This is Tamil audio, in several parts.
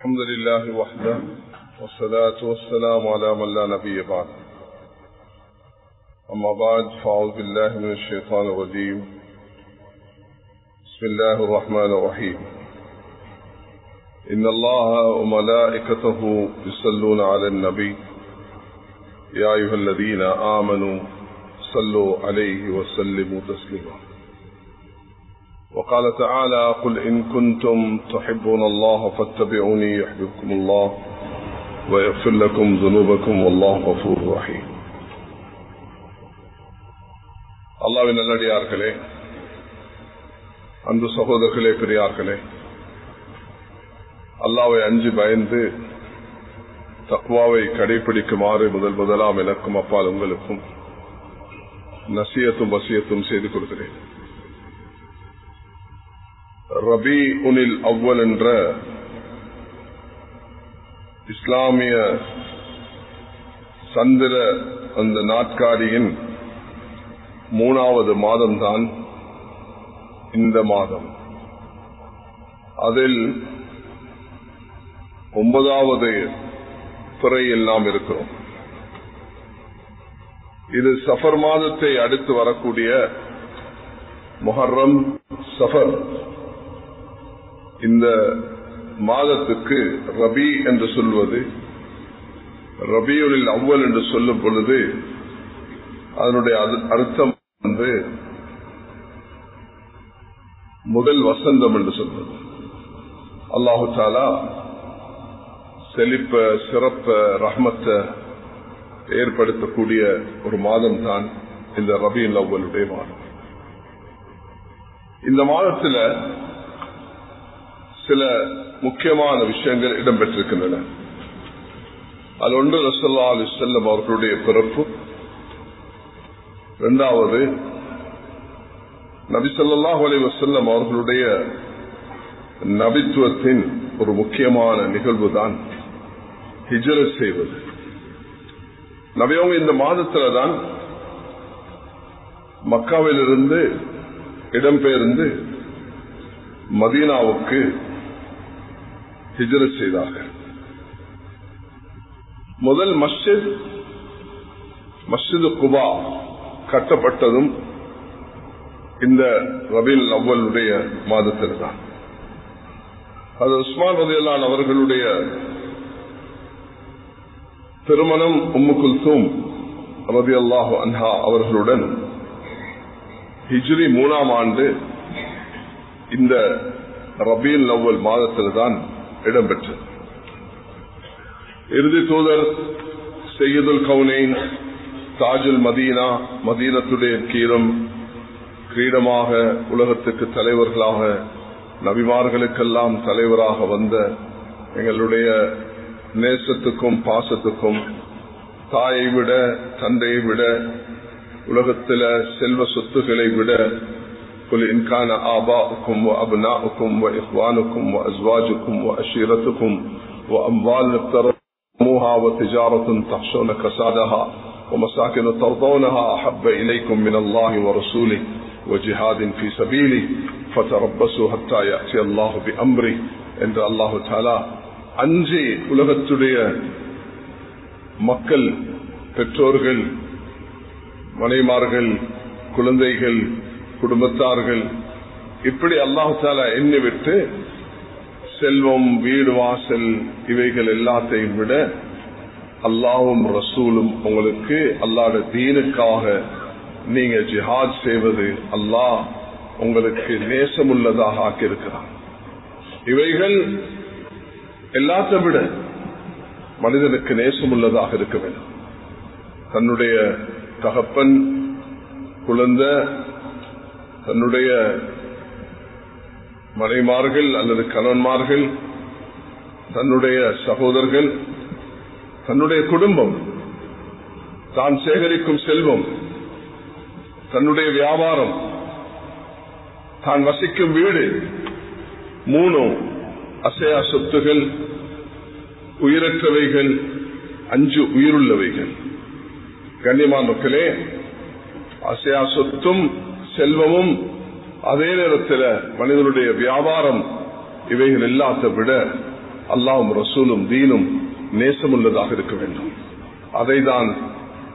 الحمد لله وحده والصلاة والسلام على من لا نبي بعد أما بعد فأعوذ بالله من الشيطان الرجيم. بسم الله الرحمن الرحيم. إن الله وملائكته يصلون على النبي. يا أيها الذين آمنوا صلوا عليه وسلموا تسليما. وقال تعالى قل إن كنتم تحبون الله فاتبعوني يحببكم الله ويغفر لكم ذنوبكم والله غفور رحيم அல்லாவின் நல்லடியார்களே அன்பு சகோதரர்களே பெரியார்களே அல்லாவை அஞ்சு பயந்து தக்வாவை கடைபிடிக்குமாறு முதல் முதலாம் எனக்கும் அப்பால் உங்களுக்கும் நசியத்தும் வசியத்தும் செய்து கொடுக்கிறேன் ரபி உனில் அவ்வல் என்ற இஸ்லாமிய சந்திர அந்த நாட்காரியின் மூணாவது மாதம்தான் இந்த மாதம். அதில் ஒன்பதாவது துறையில் நாம் இருக்கிறோம். இது சஃபர் மாதத்தை அடுத்து வரக்கூடிய மொஹர்ரம் சஃபர். இந்த மாதத்துக்கு ரபி என்று சொல்வது ரபியுலில் அவ்வல் என்று சொல்லும் பொழுது அதனுடைய அர்த்தம் வந்து முதல் வசந்தம் என்று சொல்வது. அல்லாஹு தாலா செழிப்ப சிறப்ப ரஹ்மத்தை ஏற்படுத்தக்கூடிய ஒரு மாதம் தான் இந்த ரபியுல் அவ்வளுடைய மாதம். இந்த மாதத்தில் சில முக்கியமான விஷயங்கள் இடம்பெற்றிருக்கின்றன. அது ஒன்று ரசல்லா அலி செல்லம் அவர்களுடைய பிறப்பு. இரண்டாவது நபிசல்லாஹ் அலி வசல்லம் அவர்களுடைய நபித்துவத்தின் ஒரு முக்கியமான நிகழ்வு தான் ஹிஜரத் செய்வது. நபியவங்க இந்த மாதத்துல தான் மக்காவிலிருந்து இடம்பெயர்ந்து மதீனாவுக்கு ஹிஜரத் செய்தார்கள். முதல் மஸ்ஜித் மஸ்ஜிது குபா கட்டப்பட்டதும் இந்த ரபில் அவ்வளுடைய மாதத்தில் தான் அது உஸ்மான் ரதியல்லான் அவர்களுடைய திருமணம் உம்மு குல்சூம் ரதி அல்லாஹு அன்ஹா அவர்களுடன் ஹிஜ்ரி மூணாம் ஆண்டு இந்த ரபீல் நவ்வல் மாதத்தில் தான் இடம்பெற்றது. இறுதி தூதர் செய்யுதுல் கவுனேன் தாஜுல் மதீனா மதீனத்துடைய கீரம் கிரீடமாக உலகத்துக்கு தலைவர்களாக நபிமார்களுக்கெல்லாம் தலைவராக வந்த எங்களுடைய நேசத்துக்கும் பாசத்துக்கும் தாயை விட தந்தையை விட உலகத்தில செல்வ சொத்துக்களை விட قل إن كان آباؤكم وأبناؤكم وإخوانكم وأزواجكم وأشيرتكم وأموال اقترموها وتجارة تخشون كسادها ومساكن ترضونها أحب إليكم من الله ورسوله وجهاد في سبيله فتربصوا حتى يأتي الله بأمره عند الله تعالى அஞ்சு உலகத்துடைய மக்கள் பெற்றோர்கள் மனைமார்கள் குழந்தைகள் குடும்பத்தார்கள். இப்படி அல்லாஹால எண்ணி விட்டு செல்வம் வீடு வாசல் இவைகள் எல்லாத்தையும் விட அல்லாவும் ரசூலும் உங்களுக்கு அல்லாட தீனுக்காக நீங்க ஜிஹாத் செய்வது அல்லாஹ் உங்களுக்கு நேசமுள்ளதாக ஆக்கியிருக்கிறான் இவைகள் எல்லாத்தை விட மனிதனுக்கு நேசமுள்ளதாக இருக்க வேண்டும். தன்னுடைய தகப்பன் குழந்தை தன்னுடைய மனைமார்கள் அல்லது கணவன்மார்கள் தன்னுடைய சகோதரர்கள் தன்னுடைய குடும்பம் தான் சேகரிக்கும் செல்வம் தன்னுடைய வியாபாரம் தான் வசிக்கும் வீடு மூணு அசையா சொத்துகள் உயிரற்றவைகள் அஞ்சு உயிருள்ளவைகள். கண்ணியமான மக்களே அசையா சொத்தும் செல்வமும் அதே நேரத்தில் மனிதனுடைய வியாபாரம் இவைகள் எல்லாத்த விட அல்லாவும் ரசூலும் தீனும் நேசமுள்ளதாக இருக்க வேண்டும். அதைதான்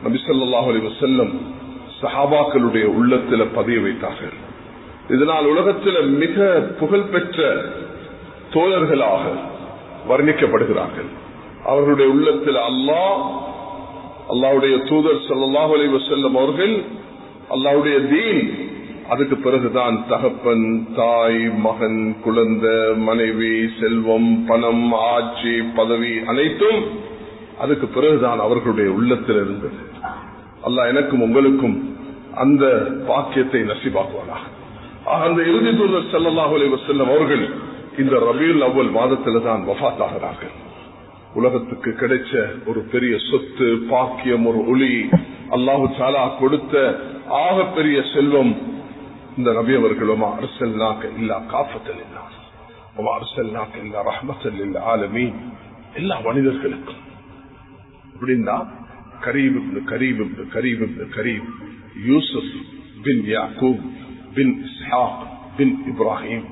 நபிசல்லாஹ் அலி வசல்லம் சஹாபாக்களுடைய உள்ளத்தில் பதிய வைத்தார்கள். இதனால் உலகத்தில் மிக புகழ்பெற்ற தோழர்களாக வர்ணிக்கப்படுகிறார்கள். அவர்களுடைய உள்ளத்தில் அல்லாஹ் அல்லாவுடைய தூதர் சல்லாஹ் அலி வசல்லம் அவர்கள் அல்லாவுடைய தீன் அதுக்கு பிறகுதான் தகப்பன் தாய் மகன் குழந்தை மனைவி செல்வம் பணம் ஆட்சி பதவி அனைத்தும் அதுக்கு பிறகுதான் அவர்களுடைய உள்ளத்தில் இருந்தது. அல்லாஹ் எனக்கும் உங்களுக்கும் அந்த பாக்கியத்தை நசிபாக்குவானா அந்த இறுதி தூதர் சல்லாஹ் அலி வசல்லம் அவர்கள் இந்த ரபியுல் அவ்வல் மாதத்தில் தான் வஃத் ஆகிறார்கள் உலகத்துக்கு கிடைச்ச ஒரு பெரிய சொத்து பாக்கியம் ஒரு ஒளி அல்லாஹு சாலா கொடுத்த ஆக பெரிய செல்வம் இந்த நபி அவர்களும் அரசல்னாக்க இல்லா காப்பத்தல் இல்லா அரசல்னாக்க இல்லா ரஹமத்தல் இல்லா ஆலமி எல்லா மனிதர்களுக்கும் அப்படின்னா கரீப் கரீப் கரீப் கரீப் யூசுப் பின் யாக்கூப் பின் இஸ்ஹாக் பின் இப்ராஹிம்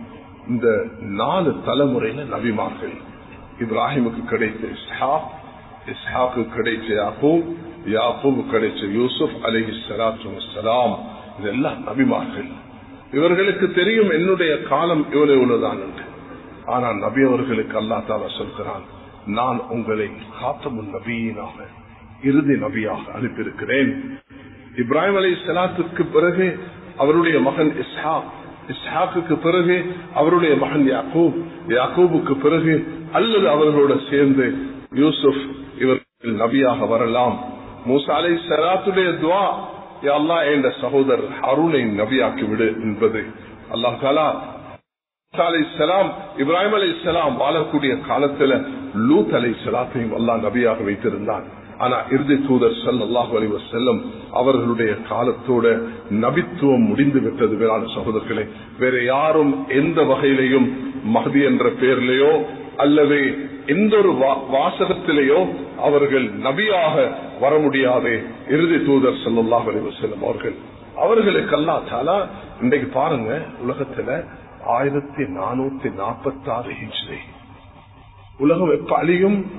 இந்த நாலு தலைமுறையில நபிமார்கள். இப்ராஹிமுக்கு கிடைத்த இஸ்ஹாக் இஸ்ஹாக்கு கிடைச்ச யாக்கூப் யாக்கூப் கிடைச்ச யூசுப் அலஹி சலாத்து வலாம் இதெல்லாம் நபிமார்கள். இவர்களுக்கு தெரியும் என்னுடைய காலம் இவ்வளவு இவ்வளவுதான் என்று. ஆனால் நபி அவர்களுக்கு அல்லா தாலா சொல்கிறான் நான் உங்களை காத்தமுன் நபியினாக இறுதி நபியாக அனுப்பியிருக்கிறேன். இப்ராஹிம் அலி சலாத்துக்கு பிறகு அவருடைய மகன் இஸ்ஹாக் இஸ்ஹாக்கு பிறகு அவருடைய மகன் யாக்கூப் யாக்கூபுக்கு பிறகு அல்லது அவர்களோட சேர்ந்து யூசுப் இவர்கள் நபியாக வரலாம். மூசா அலை சலாத்துடைய துவா அல்லா என்ற சகோதரர் அருணை நபியாக்கி விடு என்பது. அல்லாஹ் தாலா அலை சலாம் இப்ராஹிம் அலை சலாம் வாழக்கூடிய காலத்துல லூத் அலை சலாத்தையும் அல்லா நபியாக வைத்திருந்தான். ஆனா இறுதி தூதர் சல்லாஹ் அலி செல்லும் அவர்களுடைய காலத்தோட நபித்துவம் முடிந்து விட்டது வேளாண் சகோதரர்களே. வேற யாரும் எந்த வகையிலையும் மகதி என்ற பெயரிலேயோ அல்லது எந்த ஒரு வாசகத்திலேயோ அவர்கள் நபியாக வர முடியாதே. இறுதி தூதர் சல்லாஹ் செல்லும் அவர்கள். அவர்களுக்கு அல்லா தாலா இன்றைக்கு பாருங்க உலகத்துல ஆயிரத்தி நானூத்தி நாற்பத்தி ஆறு ஹிஜ்ரி. உலகம் எப்ப அழியும்?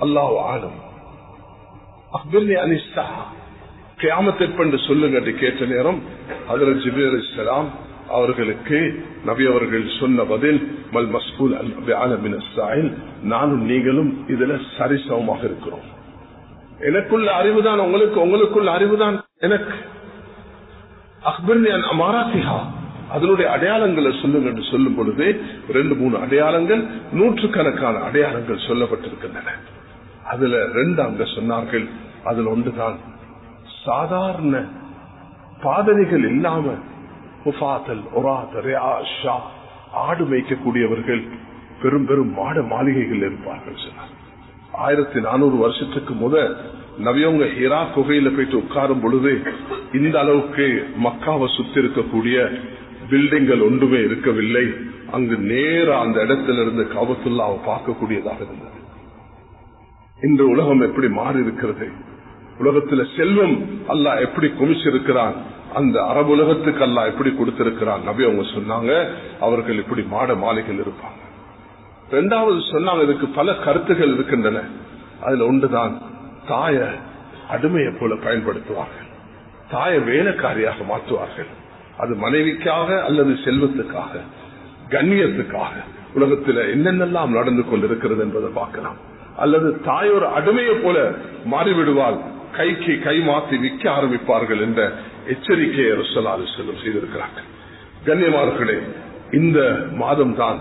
அல்லாஹ் ஆளும் அக்பிர்னி அனிஸ்தா கியாமத்திற்பண்டு சொல்லுங்க கேட்ட நேரம் அதில் ஜிபி அலி அவர்களுக்கு நபி அவர்கள் சொன்ன பதில் மல் மஸ்கூல் அல் நானும் நீங்களும் இதுல சரிசமமாக இருக்கிறோம். எனக்குள்ள அறிவுதான் உங்களுக்கு உங்களுக்குள்ள அறிவுதான். எனக்கு அக்பிர்னி அமாராத்திஹா. அதனுடைய அடையாளங்களை சொல்லுங்க என்று சொல்லும் பொழுது ரெண்டு மூணு அடையாளங்கள் நூற்றுக்கணக்கான அடையாளங்கள் சொல்லப்பட்டிருக்கின்றன. அதுல ரெண்டு அங்க சொன்னார்கள் அதுல ஒன்றுதான் சாதாரண பாதனைகள் இல்லாம ஆடு மேய்க்கக்கூடியவர்கள் பெரும் பெரும் மாட மாளிகைகள் இருப்பார்கள் சொன்னார். ஆயிரத்தி நானூறு வருஷத்துக்கு முத நவியவங்க ஹிரா குகையில போயிட்டு உட்காரும் பொழுது இந்த அளவுக்கு மக்காவை சுத்தி இருக்கக்கூடிய பில்டிங்கள் ஒன்றுமே இருக்கவில்லை. அங்கு நேர அந்த இடத்துல இருந்து காபத்துல்லாவை பார்க்கக்கூடியதாக இருந்தது. இன்று உலகம் எப்படி மாறி இருக்கிறது உலகத்துல செல்வம் அல்லாஹ் எப்படி குமிச்சிருக்கிறான் அந்த அரபு உலகத்துக்கு எப்படி கொடுத்திருக்கிறான்? நபி அவங்க சொன்னாங்க அவர்கள் இப்படி மாட மாலைகள் இருப்பாங்க. ரெண்டாவது சொன்னாங்க இதுக்கு பல கருத்துகள் இருக்கின்றன. அதுல ஒன்றுதான் தாய அடிமையை போல பயன்படுத்துவார்கள். தாய வேலைக்காரியாக மாற்றுவார்கள். அது மனைவிக்காக அல்லது செல்வத்துக்காக கண்ணியத்துக்காக. உலகத்தில் என்னென்னலாம் நடந்து கொண்டிருக்கிறது என்பதை பார்க்கலாம். அல்லது தாயோர் அடிமையை போல மாறிவிடுவால் கைக்கு கை மாற்றி விற்க ஆரம்பிப்பார்கள் என்ற எச்சரிக்கையை ரசலாலு செல்லும் செய்திருக்கிறார்கள் கண்ணியமார்களே இந்த மாதம் தான்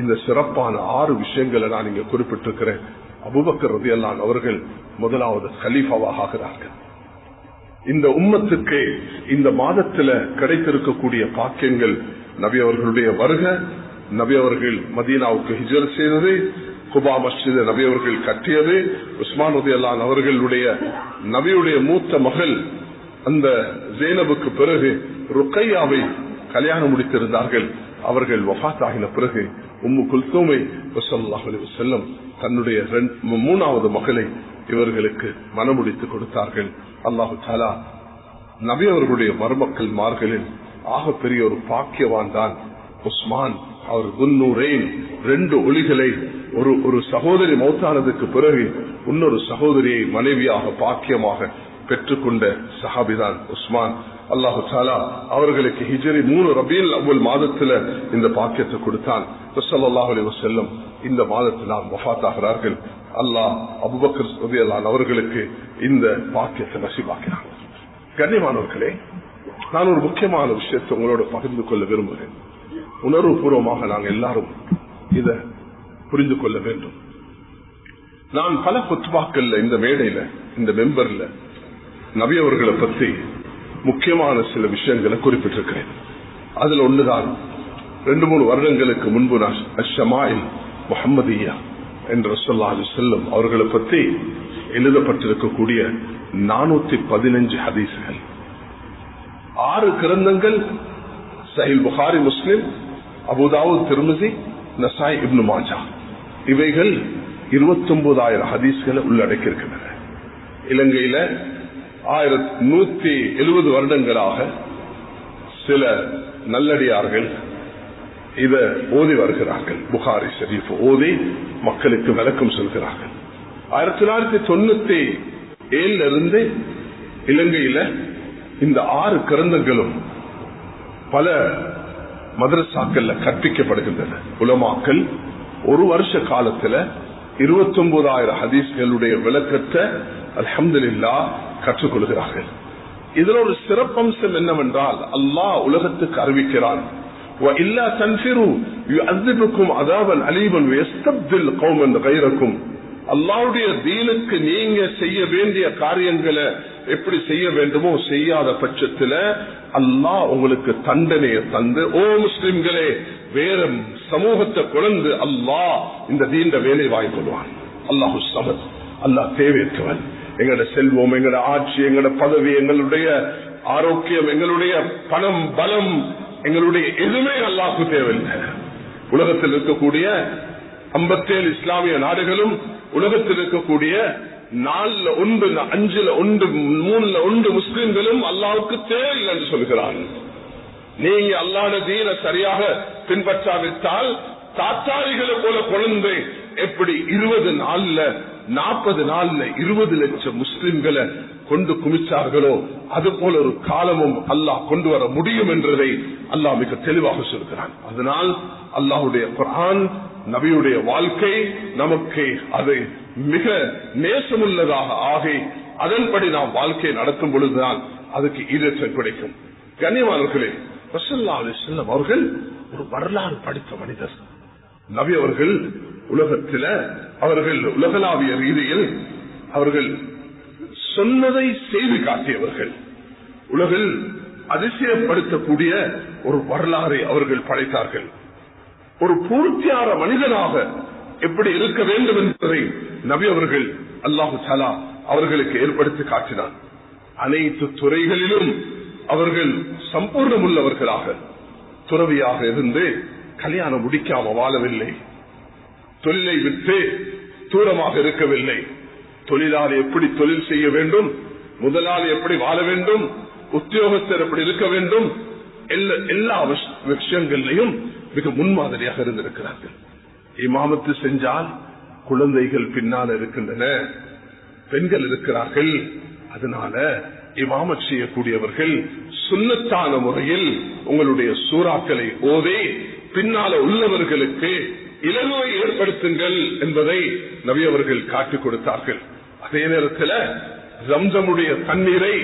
இந்த சிறப்பான ஆறு விஷயங்களை நான் இங்க குறிப்பிட்டிருக்கிறேன். அபுபக்கர் ரதியல்லான் அவர்கள் முதலாவது கலீஃபாவாக ஆகிறார்கள். இந்த உம்மத்துக்கு இந்த மாதத்துல கிடைத்திருக்கக்கூடிய பாக்கியங்கள் நபி அவர்களுடைய வருக நபி அவர்கள் மதீனாவுக்கு ஹிஜர் செய்தது குபா மஸ்ஜித் நபி அவர்கள் கட்டியது உஸ்மான் உதயல்லான் அவர்களுடைய நபியுடைய மூத்த மகள் அந்த ஜேனபுக்கு பிறகு ருக்கையாவை கல்யாணம் முடித்திருந்தார்கள். அவர்கள் வஃத் ஆகின பிறகு உம்மு குல்தூமை செல்லம் தன்னுடைய மூணாவது மகளை இவர்களுக்கு மனமுடித்து கொடுத்தார்கள். அல்லாஹு தாலா நபி அவர்களுடைய மருமக்கள் மார்களில் ஆக பெரிய ஒரு பாக்கியவான் தான் உஸ்மான். அவர் குன்னூரேன் ரெண்டு ஒளிகளை ஒரு ஒரு சகோதரி மௌத்தானதுக்கு பிறகு இன்னொரு சகோதரியை மனைவியாக பாக்கியமாக பெற்றுக்கொண்ட சஹாபிதான் உஸ்மான். அல்லாஹு சாலா அவர்களுக்கு ஹிஜரி மூணு ரபியல் அவ்வள் மாதத்துல இந்த பாக்கியத்தை கொடுத்தான். செல்லும் வசல்லம் இந்த மாதத்தினால் வஃத்தாகிறார்கள். அல்லாஹ் அபுபக்கர் ரபியல்லான் அவர்களுக்கு இந்த பாக்கியத்தை நசிபாக்கிறாங்க கண்ணியமானவர்களே நான் ஒரு முக்கியமான விஷயத்தை உங்களோட பகிர்ந்து கொள்ள விரும்புகிறேன். உணர்வு பூர்வமாக நாங்கள் எல்லாரும் இத புரிந்து கொள்ள வேண்டும். நான் பல குத்துபாக்கள்ல இந்த மேடையில இந்த மெம்பர்ல. நபி அவர்களை பற்றி முக்கியமான சில விஷயங்களை குறிப்பிட்டிருக்கிறேன். அதுல ஒண்ணுதான். ரெண்டு மூணு வருடங்களுக்கு முன்பு நான் அஷமாயில் முகமதியா என்ற சொல்லாது செல்லும் அவர்களை பற்றி எழுதப்பட்டிருக்கக்கூடிய நானூத்தி பதினஞ்சு ஹதீசுகள். ஆறு கிரந்தங்கள் சஹில் புகாரி முஸ்லிம் அபுதாவு திருமதி நசாய் இப்னு மாஜா. இவைகள் இருபத்தி ஒன்பதாயிரம் ஹதீஸ்களை உள்ளடக்கியிருக்கின்றன. இலங்கையில ஆயிரத்தி நூத்தி எழுபது வருடங்களாக சில நல்லடியார்கள் இத ஓதி வருகிறார்கள். புகாரி ஷரீஃப் ஓதி மக்களுக்கு விளக்கம் சொல்கிறார்கள். ஆயிரத்தி தொள்ளாயிரத்தி தொண்ணூத்தி ஏழுல இருந்து இலங்கையில இந்த ஆறு கிரந்தங்களும் பல மதரசாக்கள் கற்பிக்கப்படுகின்றன. உலமாக்கள் ஒரு வருஷ காலத்துல இருபத்தி ஒன்பதாயிரம் ஹதீஸ்களுடைய விளக்கத்தை அலமதுல்லா கற்றுக்கொள்கிறார்கள். இதுல ஒரு சிறப்பம்சம் என்னவென்றால் அல்லாஹ் உலகத்துக்கு அறிவிக்கிறான். அல்லாவுடைய தீனுக்கு நீங்க செய்ய வேண்டிய காரியங்களை எப்படி செய்ய வேண்டுமோ செய்யாத பட்சத்துல அல்லாஹ் உங்களுக்கு தண்டனையை தந்து ஓ முஸ்லிம்களே வேற சமூகத்தை குழந்து அல்லாஹ் இந்த தீண்ட வேலை வாய்க்கொள்வான் அல்லாஹு சமத் அல்லாஹ் தேவையற்றவன். எங்களோட செல்வம் எங்களோட ஆட்சி எங்களோட பதவி எங்களுடைய ஆரோக்கியம் எங்களுடைய பணம் பலம் எங்களுடைய எதுவுமே அல்லாஹுக்கு தேவையில்லை. உலகத்தில் இருக்கக்கூடிய ஐம்பத்தேழு இஸ்லாமிய நாடுகளும் உலகத்தில் இருக்கக்கூடிய நாலுல ஒன்று அஞ்சுல ஒன்று மூணுல ஒன்று முஸ்லிம்களும் அல்லாவுக்கு தேவையில்லை என்று சொல்கிறான் நீங்க அல்லாத தீன சரியாக பின்பற்றாவிட்டால் தாத்தாரிகளை போல குழந்தை எப்படி இருபது நாள்ல நாற்பது நாள்ல இருபது லட்சம் முஸ்லிம்களை கொண்டு குமிச்சார்களோ அது போல ஒரு காலமும் அல்லாஹ் கொண்டு வர முடியும் என்றதை அல்லாஹ் மிக தெளிவாக சொல்கிறான். அதனால் அல்லாஹுடைய குரான் நபியுடைய வாழ்க்கை நமக்கு அது மிக நேசமுள்ளதாக ஆகி அதன்படி நாம் வாழ்க்கையை நடத்தும் பொழுதுதான் அதுக்கு ஈரச்சல் கிடைக்கும். கண்ணியமானவர்களே ரசல்லா அவர்கள் ஒரு வரலாறு படித்த மனிதர். நபி அவர்கள் உலகத்தில அவர்கள் உலகளாவிய ரீதியில் அவர்கள் சொன்னதை செய்து காட்டியவர்கள். உலகில் அதிசயப்படுத்தக்கூடிய ஒரு வரலாறை அவர்கள் படைத்தார்கள். ஒரு பூர்த்தியான மனிதனாக எப்படி இருக்க வேண்டும் என்பதை நபி அவர்கள் அல்லாஹு சலா அவர்களுக்கு ஏற்படுத்தி காட்டினார் அனைத்து துறைகளிலும் அவர்கள் சம்பூர்ணம் உள்ளவர்களாக துறவியாக இருந்து கல்யாணம் முடிக்காம வாழவில்லை. தொழிலை விட்டு தூரமாக இருக்கவில்லை. தொழிலாளி எப்படி தொழில் செய்ய வேண்டும்? முதலாளி எப்படி வாழ வேண்டும்? உத்தியோகஸ்தர் எப்படி இருக்க வேண்டும்? எல்லா விஷயங்கள்லையும் மிக முன்மாதிரியாக இருந்திருக்கிறார்கள். இமாமத்து செஞ்சால் குழந்தைகள் பின்னால் இருக்கின்றன. பெண்கள் இருக்கிறார்கள். அதனால இமாமத் செய்யக்கூடியவர்கள் சுண்ணத்தான முறையில் உங்களுடைய சூறாக்களை ஓதி பின்னால உள்ளவர்களுக்கு இளநோய் ஏற்படுத்துங்கள் என்பதை நவியவர்கள் காட்டிக் கொடுத்தார்கள். அதே நேரத்தில் ரம்சமுடைய தண்ணீரை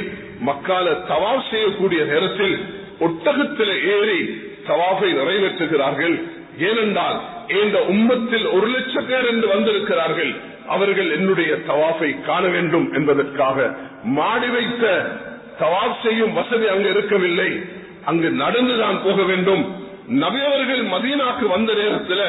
மக்கால தவாப் செய்யக்கூடிய நேரத்தில் ஒட்டகத்தில் ஏறி தவாஃபை நிறைவேற்றுகிறார்கள். ஏனென்றால் இந்த உம்மத்தில் ஒரு லட்சம் பேர் என்று வந்திருக்கிறார்கள். அவர்கள் என்னுடைய தவாஃபை காண வேண்டும் என்பதற்காக மாடி வைத்த தவாப் செய்யும் வசதி அங்கு இருக்கவில்லை. அங்கு நடந்துதான் போக வேண்டும். நபியவர்கள் மதீனாக்கு வந்த நேரத்தில்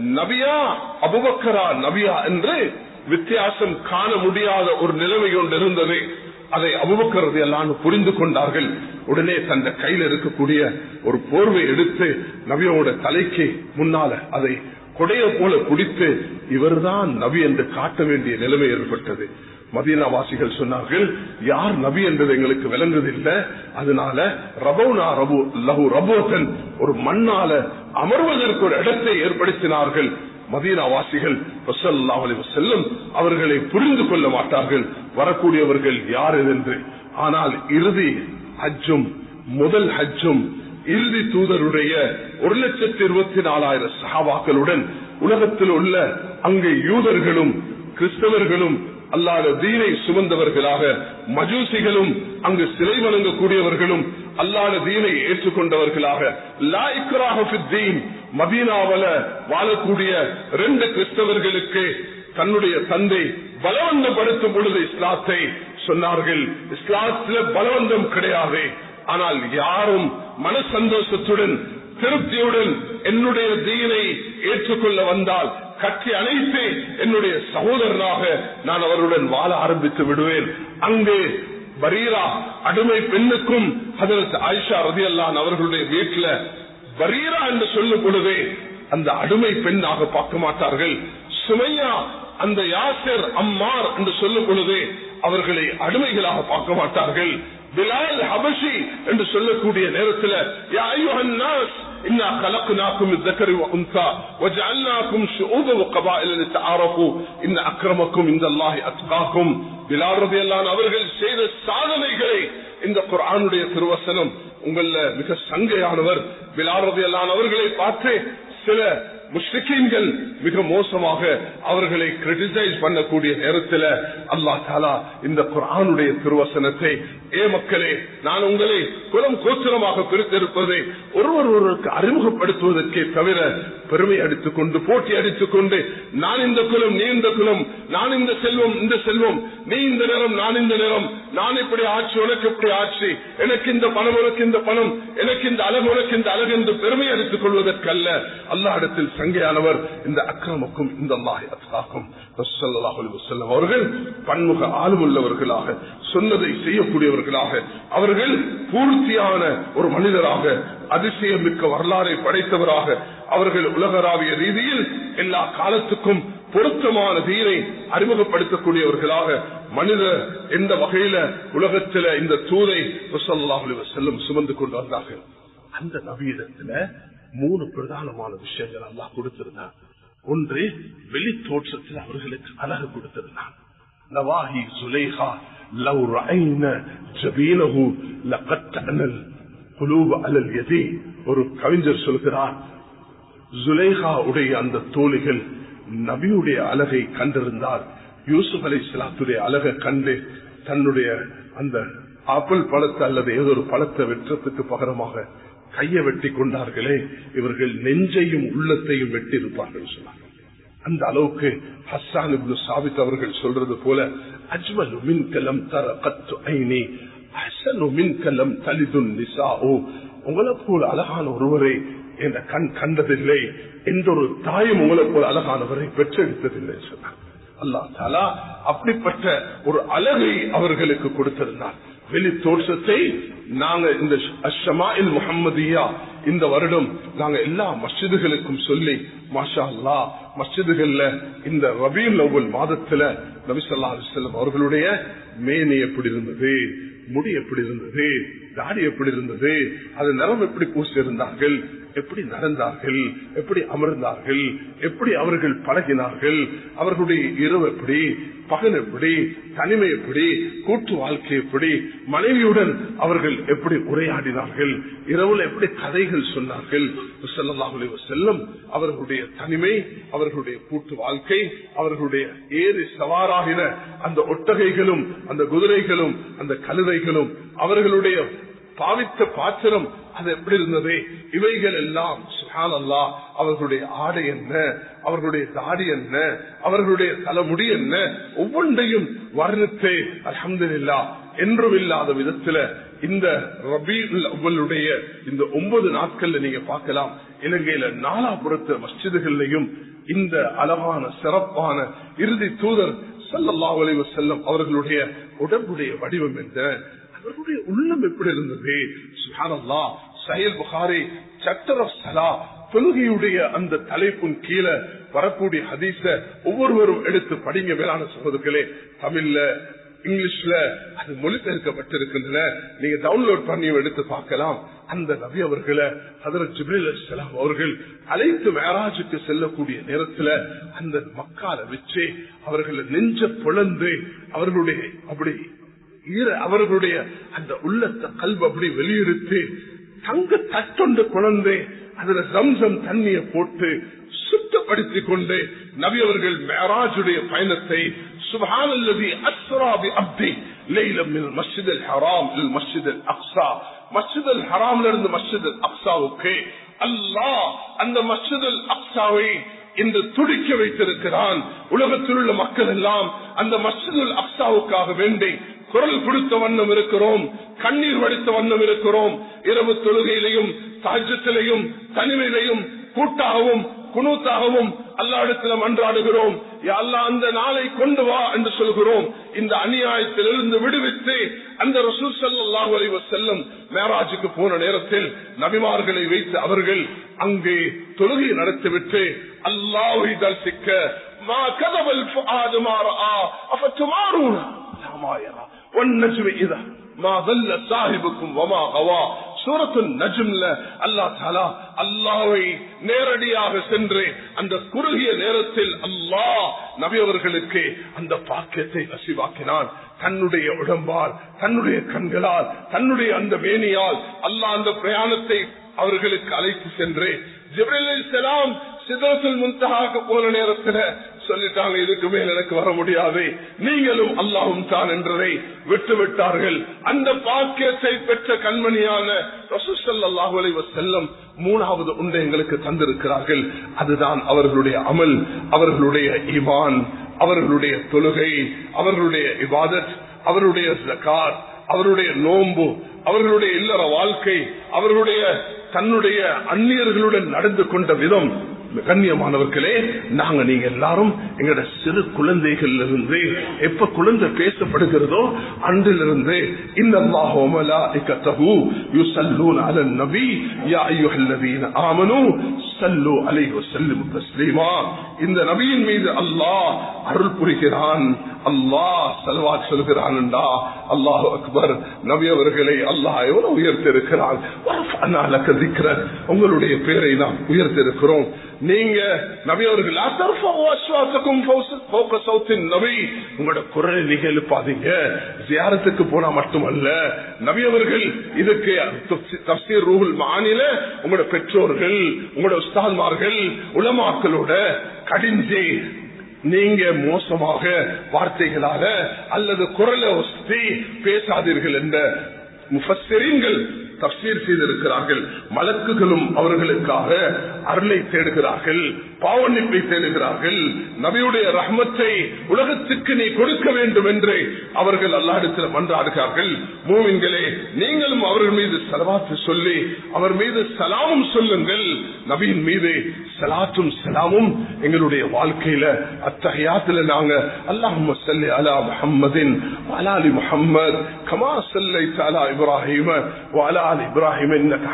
நபியா அபுபக்கரா நபியா என்று வித்தியாசம் காண முடியாத ஒரு நிலைமை ஒன்று இருந்தது. அதை அபுபக்கரது எல்லாம் புரிந்து கொண்டார்கள். உடனே தந்த கையில் இருக்கக்கூடிய ஒரு போர்வை எடுத்து நபியோட தலைக்கு முன்னால அதை கொடைய போல குடித்து இவர்தான் நபி என்று காட்ட வேண்டிய நிலைமை ஏற்பட்டது. மதீனாவாசிகள் சொன்னார்கள் யார் நபி என்றது எங்களுக்கு விளங்குதில்லை. அதனால ரபோனா ரபு லஹு ரபோசன் ஒரு மண்ணால அமர்வதற்கு ஒரு இடத்தை ஏற்படுத்தினார்கள். மதீனாவாசிகள் செல்லும் அவர்களை புரிந்து கொள்ள மாட்டார்கள். வரக்கூடியவர்கள் யார் என்று. ஆனால் இறுதி ஹஜ்ஜும் முதல் ஹஜ்ஜும் இறுதி தூதருடைய ஒரு லட்சத்தி இருபத்தி நாலாயிரம் சகாவாக்களுடன் உலகத்தில் உள்ள அங்கு யூதர்களும் கிறிஸ்தவர்களும் அல்லாத தீனை சுமந்தவர்களாக மஜூசிகளும் அங்கு சிலை வணங்கக்கூடியவர்களும் அல்லாத தீனை ஏற்றுக்கொண்டவர்களாக மதீனாவல வாழக்கூடிய ரெண்டு கிறிஸ்தவர்களுக்கு தன்னுடைய தந்தை பலவந்தப்படுத்தும் பொழுது இஸ்லாத்தை சொன்னார்கள். இஸ்லாத்துல பலவந்தம் கிடையாது. ஆனால் யாரும் மன சந்தோஷத்துடன் திருப்தியுடன் என்னுடைய தீனை ஏற்றுக்கொள்ள வந்தால் கட்டி அணைத்து என்னுடைய சகோதரனாக நான் அவருடன் வாழ ஆரம்பித்து விடுவேன். அங்கே பரீரா அடிமை பெண்ணுக்கும் அதற்கு ஆயிஷா ரதி அல்லான் அவர்களுடைய வீட்டில் வரீரா என்று சொல்லும் பொழுதே அந்த அடிமை பெண்ணாக பார்க்க மாட்டார்கள். சுமையா அந்த யாசர் அம்மார் என்று சொல்லும் பொழுது அவர்களை அடிமைகளாக பார்க்க மாட்டார்கள். பிலால் ஹபஷி என்று சொல்லக்கூடிய நேரத்தில் அவர்கள் செய்த சாதனைகளை இந்த குரானுடைய திருவசனம் உங்கள மிக சங்கையானவர் பிலால் ரதி அவர்களை பார்த்து சில முஸ்லிக்கீன்கள் மிக மோசமாக அவர்களை கிரிட்டிசைஸ் பண்ணக்கூடிய நேரத்தில் அல்லா தாலா இந்த குரானுடைய திருவசனத்தை ஏ மக்களே நான் உங்களை குலம் கோச்சரமாக பிரித்திருப்பதை ஒருவர் ஒருவருக்கு அறிமுகப்படுத்துவதற்கே தவிர பெருமை அடித்துக் கொண்டு போட்டி அடித்துக் கொண்டு நான் இந்த குலம் நீ இந்த குலம் நான் இந்த செல்வம் இந்த செல்வம் நீ இந்த நேரம் நான் இந்த நேரம் நான் இப்படி ஆட்சி உனக்கு இப்படி ஆட்சி எனக்கு இந்த பணம் உனக்கு இந்த பணம் எனக்கு இந்த அழகு உனக்கு இந்த அழகு என்று பெருமை அடித்துக் கொள்வதற்கல்ல. அல்லா இடத்தில் சங்கையானவர் இந்த அக்கிரமக்கும் இந்த அல்லாஹை அத்தாக்கும் அவர்கள் பன்முக ஆளுமுள்ளவர்களாக சொன்னதை செய்யக்கூடியவர்களாக அவர்கள் பூர்த்தியான ஒரு மனிதராக அதிசயம் மிக்க வரலாறை படைத்தவராக அவர்கள் உலகராவிய ரீதியில் எல்லா காலத்துக்கும் பொருத்தமான தீரை அறிமுகப்படுத்தக்கூடியவர்களாக மனித எந்த வகையில உலகத்தில இந்த தூதை செல்லும் சுமந்து கொண்டு வந்தார்கள். அந்த நவீனத்துல மூணு பிரதானமான விஷயங்கள் எல்லாம் கொடுத்திருந்தார் ஒன்று வெளி தோற்றத்தில் அவர்களுக்கு அழகு கொடுத்திருந்தான். நவாஹி சுலேஹா லவ் ரஐன ஜபீனஹு லகத்தனல் அலல் யதி. ஒரு கவிஞர் சொல்கிறார் ஜுலேஹா உடைய அந்த தோழிகள் நபியுடைய அழகை கண்டிருந்தார். யூசுப் அலை இஸ்லாத்துடைய அழகை கண்டு தன்னுடைய அந்த ஆப்பிள் பழத்தை அல்லது ஏதோ ஒரு பழத்தை வெற்றத்துக்கு பகரமாக கையை வெட்டி கொண்டார்களே இவர்கள் நெஞ்சையும் உள்ளத்தையும் வெட்டி இருப்பார்கள் சொன்னார்கள். அந்த அளவுக்கு ஹஸ்ஸான் இப்னு சாபித் அவர்கள் சொல்றது போல அஜ்மலு மின் கலம் தர கத்து ஐனி அசனு மின் கலம் தலிதுன் நிசா ஓ உங்களை போல அழகான ஒருவரை என்ற கண் கண்டதில்லை எந்த ஒரு தாயும் உங்களை போல அழகானவரை பெற்றெடுத்ததில்லை சொன்னார். அல்லா தாலா அப்படிப்பட்ட ஒரு அழகை அவர்களுக்கு கொடுத்திருந்தார். வெளி தோற்றத்தை நாங்க இந்த அஷமாயில் முகம்மதியா இந்த வருடம் நாங்க எல்லா மஸ்ஜிதுகளுக்கும் சொல்லி மாஷா அல்லா மஸ்ஜிதுகள்ல இந்த ரபீல் அவ்வல் மாதத்துல நபிசல்லா அலிசல்லம் அவர்களுடைய மேனி எப்படி இருந்தது முடி எப்படி இருந்தது தாடி எப்படி இருந்தது? அது நிறம் எப்படி பூசியிருந்தார்கள்? எப்படி நடந்தார்கள்? எப்படி அமர்ந்தார்கள்? எப்படி அவர்கள் பழகினார்கள்? அவர்களுடைய இரவு எப்படி? பகல் எப்படி? தனிமை எப்படி? கூட்டு வாழ்க்கை எப்படி? மனைவியுடன் அவர்கள் எப்படி உரையாடினார்கள்? இரவுல எப்படி கதைகள் சொன்னார்கள்? செல்லும் அவர்களுடைய தனிமை அவர்களுடைய கூட்டு வாழ்க்கை அவர்களுடைய ஏறி சவாராகின அந்த ஒட்டகைகளும் அந்த குதிரைகளும் அந்த கழுதைகளும் அவர்களுடைய பாவித்த பாத்திரம் அது எப்படி இருந்தது? இவைகள் எல்லாம் அவர்களுடைய ஆடை என்ன? அவர்களுடைய தாடி என்ன? அவர்களுடைய தலைமுடி என்ன? ஒவ்வொன்றையும் வர்ணித்து அலமதுல்லா என்றும் இல்லாத விதத்துல இந்த ரபீடைய இந்த ஒன்பது நாட்கள்ல நீங்க பார்க்கலாம். இலங்கையில நாலாபுரத்து மஸ்ஜிதுகள்லையும் இந்த அழகான சிறப்பான இறுதி தூதர் செல்லல்லா அலைவ செல்லம் அவர்களுடைய உடம்புடைய வடிவம் என்ன? அவர்களுடைய உள்ளம் எப்படி இருந்தது? சுஹானல்லா சஹில் புகாரி சட்டர் ஆஃப் சலா தொழுகையுடைய அந்த தலைப்பின் கீழே வரக்கூடிய ஹதீஸ ஒவ்வொருவரும் எடுத்து படிங்க மேலான சகோதரர்களே. தமிழ்ல இங்கிலீஷ்ல அது மொழிபெயர்க்கப்பட்டிருக்கின்றன நீங்க டவுன்லோட் பண்ணி எடுத்து பார்க்கலாம். அந்த நபி அவர்களை ஹதரத் அலிஸ்லாம் அவர்கள் அழைத்து மேராஜுக்கு செல்லக்கூடிய நேரத்துல அந்த மக்கால வச்சு அவர்களை நெஞ்ச புலந்து அவர்களுடைய அப்படி ஈர அவர்களுடைய அந்த உள்ளத்தை கல்வி அப்படி வெளியிடுத்து தங்க தட்டொண்டு குழந்தை அதுல சம்சம் தண்ணிய போட்டு சுத்தப்படுத்திக் கொண்டு நபி அவர்கள் மேராஜுடைய பயணத்தை சுபானல்லதி அஸ்ராபி அப்தி லைலம் மஸ்ஜித் அல் ஹராம் இல் மஸ்ஜித் அல் அக்ஸா. மஸ்ஜித் அல் ஹராம்ல இருந்து மஸ்ஜித் அல் அக்ஸாவுக்கு அல்லாஹ் அந்த மஸ்ஜித் அல் அக்ஸாவை துடிக்க வைத்திருக்கிறான். உலகத்தில் உள்ள மக்கள் எல்லாம் அந்த மஸ்ஜித் அப்சாவுக்காக வேண்டி குரல் கொடுத்த வண்ணம் இருக்கிறோம் கண்ணீர் வடித்த வண்ணம் இருக்கிறோம். இரவு தொழுகையிலையும் சாஜத்திலையும் தனிமையிலையும் கூட்டாகவும் குணூத்தாகவும் அல்லாடத்தில் மன்றாடுகிறோம். அல்லா அந்த நாளை கொண்டு வா என்று சொல்கிறோம். இந்த அநியாயத்திலிருந்து விடுவித்து அந்த ரசூல் சல்லாஹூ அலைவ செல்லும் மேராஜுக்கு போன நேரத்தில் நபிமார்களை வைத்து அவர்கள் அங்கே தொழுகை நடத்திவிட்டு அல்லாஹை தரிசிக்க மா கதவல் ஆதுமாரா அப்ப துமாரூனா நேரடியாக சென்று அந்த குறுகிய நேரத்தில் அல்லாஹ் நபியவர்களுக்கு அந்த பாக்கியத்தை நசிவாக்கினான். தன்னுடைய உடம்பால் தன்னுடைய கண்களால் தன்னுடைய அந்த மேனியால் அல்லாஹ் அந்த பிரயாணத்தை அவர்களுக்கு அழைத்து சென்று ஜிப்ரலில் செலாம் சிதறத்தில் முன்தாக போன நேரத்தில் சொல்லிட்டாங்க இதுக்கு மேல் எனக்கு வர முடியாது. நீங்களும் அல்லாஹும் தான் என்றதை விட்டு விட்டார்கள் அந்த பாக்கியத்தை பெற்ற கண்மணியான செல்லம் மூணாவது உண்டை எங்களுக்கு தந்திருக்கிறார்கள். அதுதான் அவர்களுடைய அமல் அவர்களுடைய இவான் அவர்களுடைய தொழுகை அவர்களுடைய இபாதத் அவருடைய ஜக்கார் அவருடைய நோன்பு அவர்களுடைய இல்லற வாழ்க்கை அவர்களுடைய தன்னுடைய அந்நியர்களுடன் நடந்து கொண்ட விதம். கண்ணியமானவர்களே நாங்க நீங்க எல்லாரும் எங்களோட சிறு குழந்தைகள் இருந்து எப்ப குழந்தை பேசப்படுகிறதோ அன்றிலிருந்து இந்த நபியின் மீது அல்லாஹ் அருள் புரிகிறான். அல்லாஹ் செல்வா சொல்கிறான்டா அல்லாஹு அக்பர் நபி அவர்களை அல்லாஹ் எவ்வளவு உயர்த்திருக்கிறான் உங்களுடைய பேரை நாம் உயர்த்திருக்கிறோம் நீங்க நபி அவர்கள் உங்களோட குரலை நீங்க எழுப்பாதீங்க. ஜியாரத்துக்கு போனா மட்டுமல்ல நபி அவர்கள் இதுக்கு தப்சீர் ரூஹுல் மாநில உங்களோட பெற்றோர்கள் உங்களோட உஸ்தான்மார்கள் உலமாக்களோட கடிஞ்சே நீங்க மோசமாக வார்த்தைகளால அல்லது குரலை ஒஸ்தி பேசாதீர்கள் என்ற முஃபஸ்ஸரீன்கள் தப்சீர் செய்திருக்கிறார்கள். மலக்குகளும் அவர்களுக்காக அருளை தேடுகிறார்கள் பாவன்னிப்பை தேடுகிறார்கள். நபியுடைய ரஹ்மத்தை உலகத்துக்கு நீ கொடுக்க வேண்டும் என்று அவர்கள் அல்லாடத்தில் மன்றாடுகிறார்கள். மூவின்களே நீங்களும் அவர்கள் மீது செலவாத்து சொல்லி அவர் மீது சலாமும் சொல்லுங்கள். நபியின் மீது சலாற்றும் சலாமும் எங்களுடைய வாழ்க்கையில அத்தகையாத்துல நாங்க அல்லாஹும் சல்லி அலா முஹம்மதின் அலாலி கமா சல்லை அலா இப்ராஹிம அலா இப்ராஹிம் இன்னக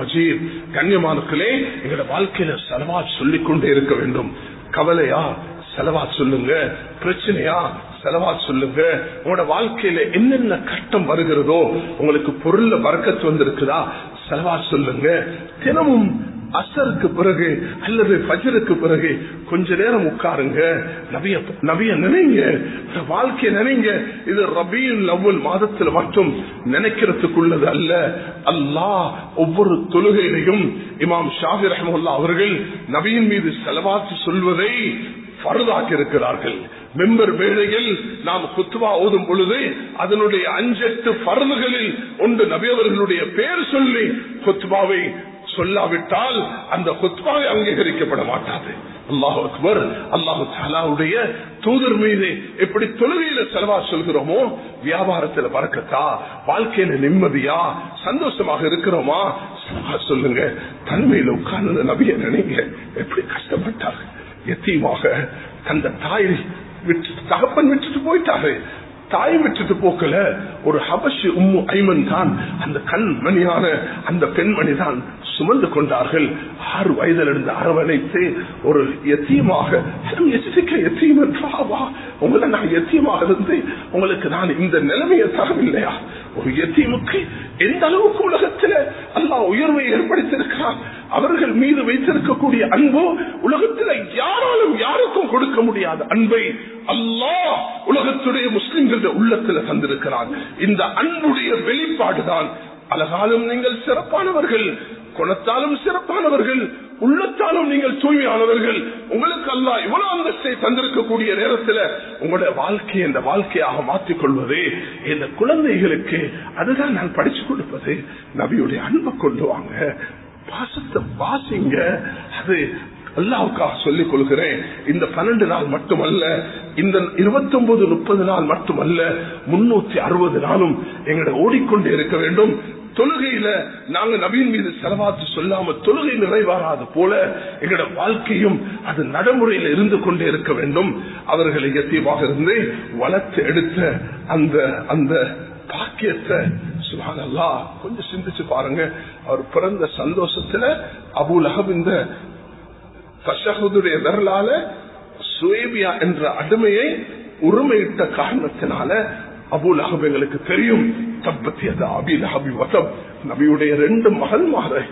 மஜீத். கண்ணியமானுக்களே எங்களோட வாழ்க்கையில செலவா சொல்லிக் கொண்டே இருக்க வேண்டும். கவலையா? செலவா சொல்லுங்க. பிரச்சனையா? செலவா சொல்லுங்க. உங்களோட வாழ்க்கையில என்னென்ன கஷ்டம் வருகிறதோ உங்களுக்கு பொருள்ல வரக்கத்து வந்திருக்குதா? செலவா சொல்லுங்க. தினமும் அசருக்கு பிறகு அல்லது பஜருக்கு பிறகு கொஞ்ச நேரம் உட்காருங்க. நபிய நபிய நினைங்க. வாழ்க்கைய நினைங்க. இது ரபியின் லவ்வல் மாதத்துல மட்டும் நினைக்கிறதுக்குள்ளது அல்ல. அல்லாஹ் ஒவ்வொரு தொழுகையிலையும் இமாம் ஷாஹி ரஹமுல்லா அவர்கள் நபியின் மீது செலவாத்து சொல்வதை பருதாக்கி இருக்கிறார்கள். மெம்பர் வேளையில் நாம் குத்துவா ஓதும் பொழுது அதனுடைய அஞ்செட்டு பருதுகளில் ஒன்று நபியவர்களுடைய பேர் சொல்லி குத்துவாவை சொல்லாவிட்டால் அந்த குத்பாவை அங்கீகரிக்கப்பட மாட்டாது. அல்லாஹு அக்பர் அல்லாஹு தாலாவுடைய தூதர் மீது எப்படி தொழுகையில செலவா சொல்கிறோமோ வியாபாரத்துல பறக்கத்தா வாழ்க்கையில நிம்மதியா சந்தோஷமாக இருக்கிறோமா சொல்லுங்க. தன்மையில உட்கார்ந்து நபிய நினைங்க. எப்படி கஷ்டப்பட்டாங்க எத்தியமாக தந்த தாய் தகப்பன் விட்டுட்டு போயிட்டாரு. தாய் விட்டுட்டு போக்கல. ஒரு ஹபஷி உம்மு ஐமன் தான். அந்த கண்மணியான அந்த பெண்மணி தான் சுமந்து கொண்டார்கள். ஆறு வயதில் இருந்து அரவணைத்து ஒரு எத்தீமாக எத்தீமன் உங்களை நான் எத்தியமாக இருந்து உங்களுக்கு நான் இந்த நிலைமையை தரவில்லையா? ஒரு எத்தீமுக்கு எந்த அளவுக்கு உலகத்துல அல்லா உயர்வை ஏற்படுத்தியிருக்கிறார்? அவர்கள் மீது வைத்திருக்கக்கூடிய அன்பு உலகத்துல யாராலும் யாருக்கும் கொடுக்க முடியாத அன்பை அல்லாஹ் உலகத்துடைய முஸ்லிம்களுடைய உள்ளத்துல தந்திருக்கிறார். இந்த அன்புடைய வெளிப்பாடுதான். அழகாலும் நீங்கள் சிறப்பானவர்கள் குணத்தாலும் சிறப்பானவர்கள் உள்ளத்தாலும் நீங்கள் தூய்மையானவர்கள். உங்களுக்கு அல்ல இவ்வளவு அந்தஸ்தை தந்திருக்கக்கூடிய நேரத்தில் உங்களுடைய வாழ்க்கையை இந்த வாழ்க்கையாக மாற்றிக் கொள்வது இந்த குழந்தைகளுக்கு அதுதான் நான் படிச்சு கொடுப்பது. நபியுடைய அன்பை கொண்டு வாங்க. பாசத்தை வாசிங்க. அது அல்லாவுக்காக சொல்லிக் கொள்கிறேன். இந்த பன்னெண்டு நாள் மட்டுமல்ல இந்த இருபத்தி ஒன்பது முப்பது நாள் மட்டுமல்ல முன்னூத்தி அறுபது நாளும் எங்களை ஓடிக்கொண்டு இருக்க வேண்டும். தொழுகையில நாங்க நவீன் மீது செலவாத்து சொல்லாம தொழுகை நிறைவாராத போல எங்களோட வாழ்க்கையும் அது நடைமுறையில் இருந்து கொண்டே இருக்க வேண்டும். அவர்களை எத்தியமாக இருந்து வளர்த்து எடுத்த அந்த அந்த பாக்கியத்தை சுபானல்லா கொஞ்சம் சிந்திச்சு பாருங்க. அவர் பிறந்த சந்தோஷத்துல அபுல் அஹப் இந்த தஷகுடைய விரலால சுயபியா என்ற அடிமையை உரிமையிட்ட காரணத்தினால அபுல் அஹப் எங்களுக்கு தெரியும். நபியுடைய ரெண்டு மகள்மாரை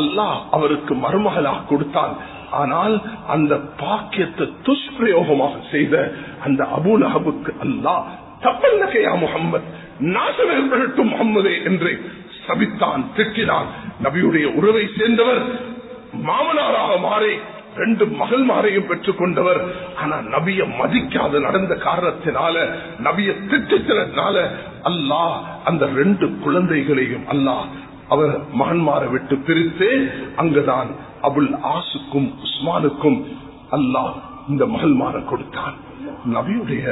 அல்லாஹ் அவருக்கு மருமகளாக கொடுத்தான். ஆனால் அந்த பாக்கியத்தை துஷ்பிரயோகமாக செய்த அந்த அபுல் அஹபுக்கு அல்லாஹ் தப்பல்லகையா முகம்மது நாசம் முகம்மதே என்று சபித்தான் திட்டினான். நபியுடைய உறவை சேர்ந்தவர் மாமனாராக மாறி ரெண்டு மகள் மாறையும் பெற்றுக் கொண்டவர். ஆனா நபிய மதிக்காத நடந்த காரணத்தினால நபிய திட்டத்தினால அல்லாஹ் அந்த ரெண்டு குழந்தைகளையும் அல்லாஹ் அவர் மகன்மாரை விட்டு பிரித்து அங்குதான் அபுல் ஆசுக்கும் உஸ்மானுக்கும் அல்லாஹ் இந்த மகள்மார கொடுத்தான். நபியுடைய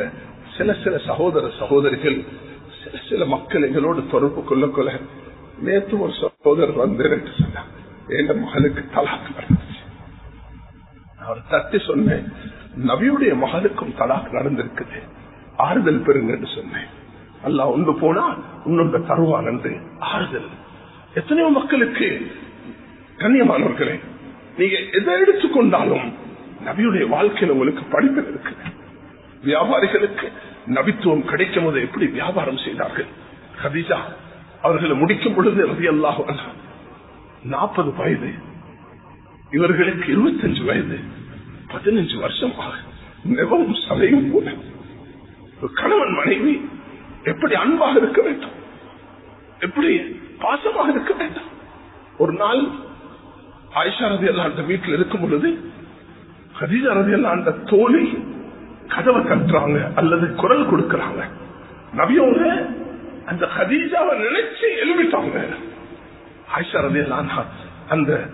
சில சில சகோதர சகோதரிகள் சில சில மக்கள் எங்களோடு தொடர்பு கொள்ள கொள்ள நேற்று ஒரு சகோதரர் வந்து சொன்னார் என் மகனுக்கு தலாக்கு நடந்துச்சு. அவர் தட்டி சொன்னேன். நபியுடைய மகளுக்கும் தலாக் நடந்திருக்குது. ஆறுதல் பெறுங்க சொன்னேன். அல்லா ஒன்று போனா இன்னொன்று தருவான் என்று ஆறுதல். எத்தனையோ மக்களுக்கு கண்ணியமானவர்களே நீங்க எதை எடுத்துக்கொண்டாலும் நபியுடைய வாழ்க்கையில் உங்களுக்கு படிப்பில் இருக்கு வியாபாரிகளுக்கு நபித்துவம் கிடைக்கும் போது எப்படி வியாபாரம் செய்தார்கள்? கதிஜா அவர்களை முடிக்கும் பொழுது ரவி அல்லாஹ் நாற்பது வயது இவர்களுக்கு இருபத்தஞ்சு வயது பதினஞ்சு வருஷமாக மிகவும் சதையும் கூட. கணவன் மனைவி எப்படி அன்பாக இருக்க வேண்டும்? எப்படி பாசமாக இருக்க வேண்டும்? ஒரு நாள் ஆயிஷா ரவி எல்லாம் அந்த வீட்டில் இருக்கும் பொழுது ஹதீஜா ரதி எல்லாம் அந்த தோழி கதவை கட்டுறாங்க அல்லது குரல் கொடுக்கிறாங்க. நவியோங்க அந்த ஹதீஜாவை நினைச்சு எழுப்பிட்டாங்க. ஆயிஷா ரவி எல்லாம் அந்த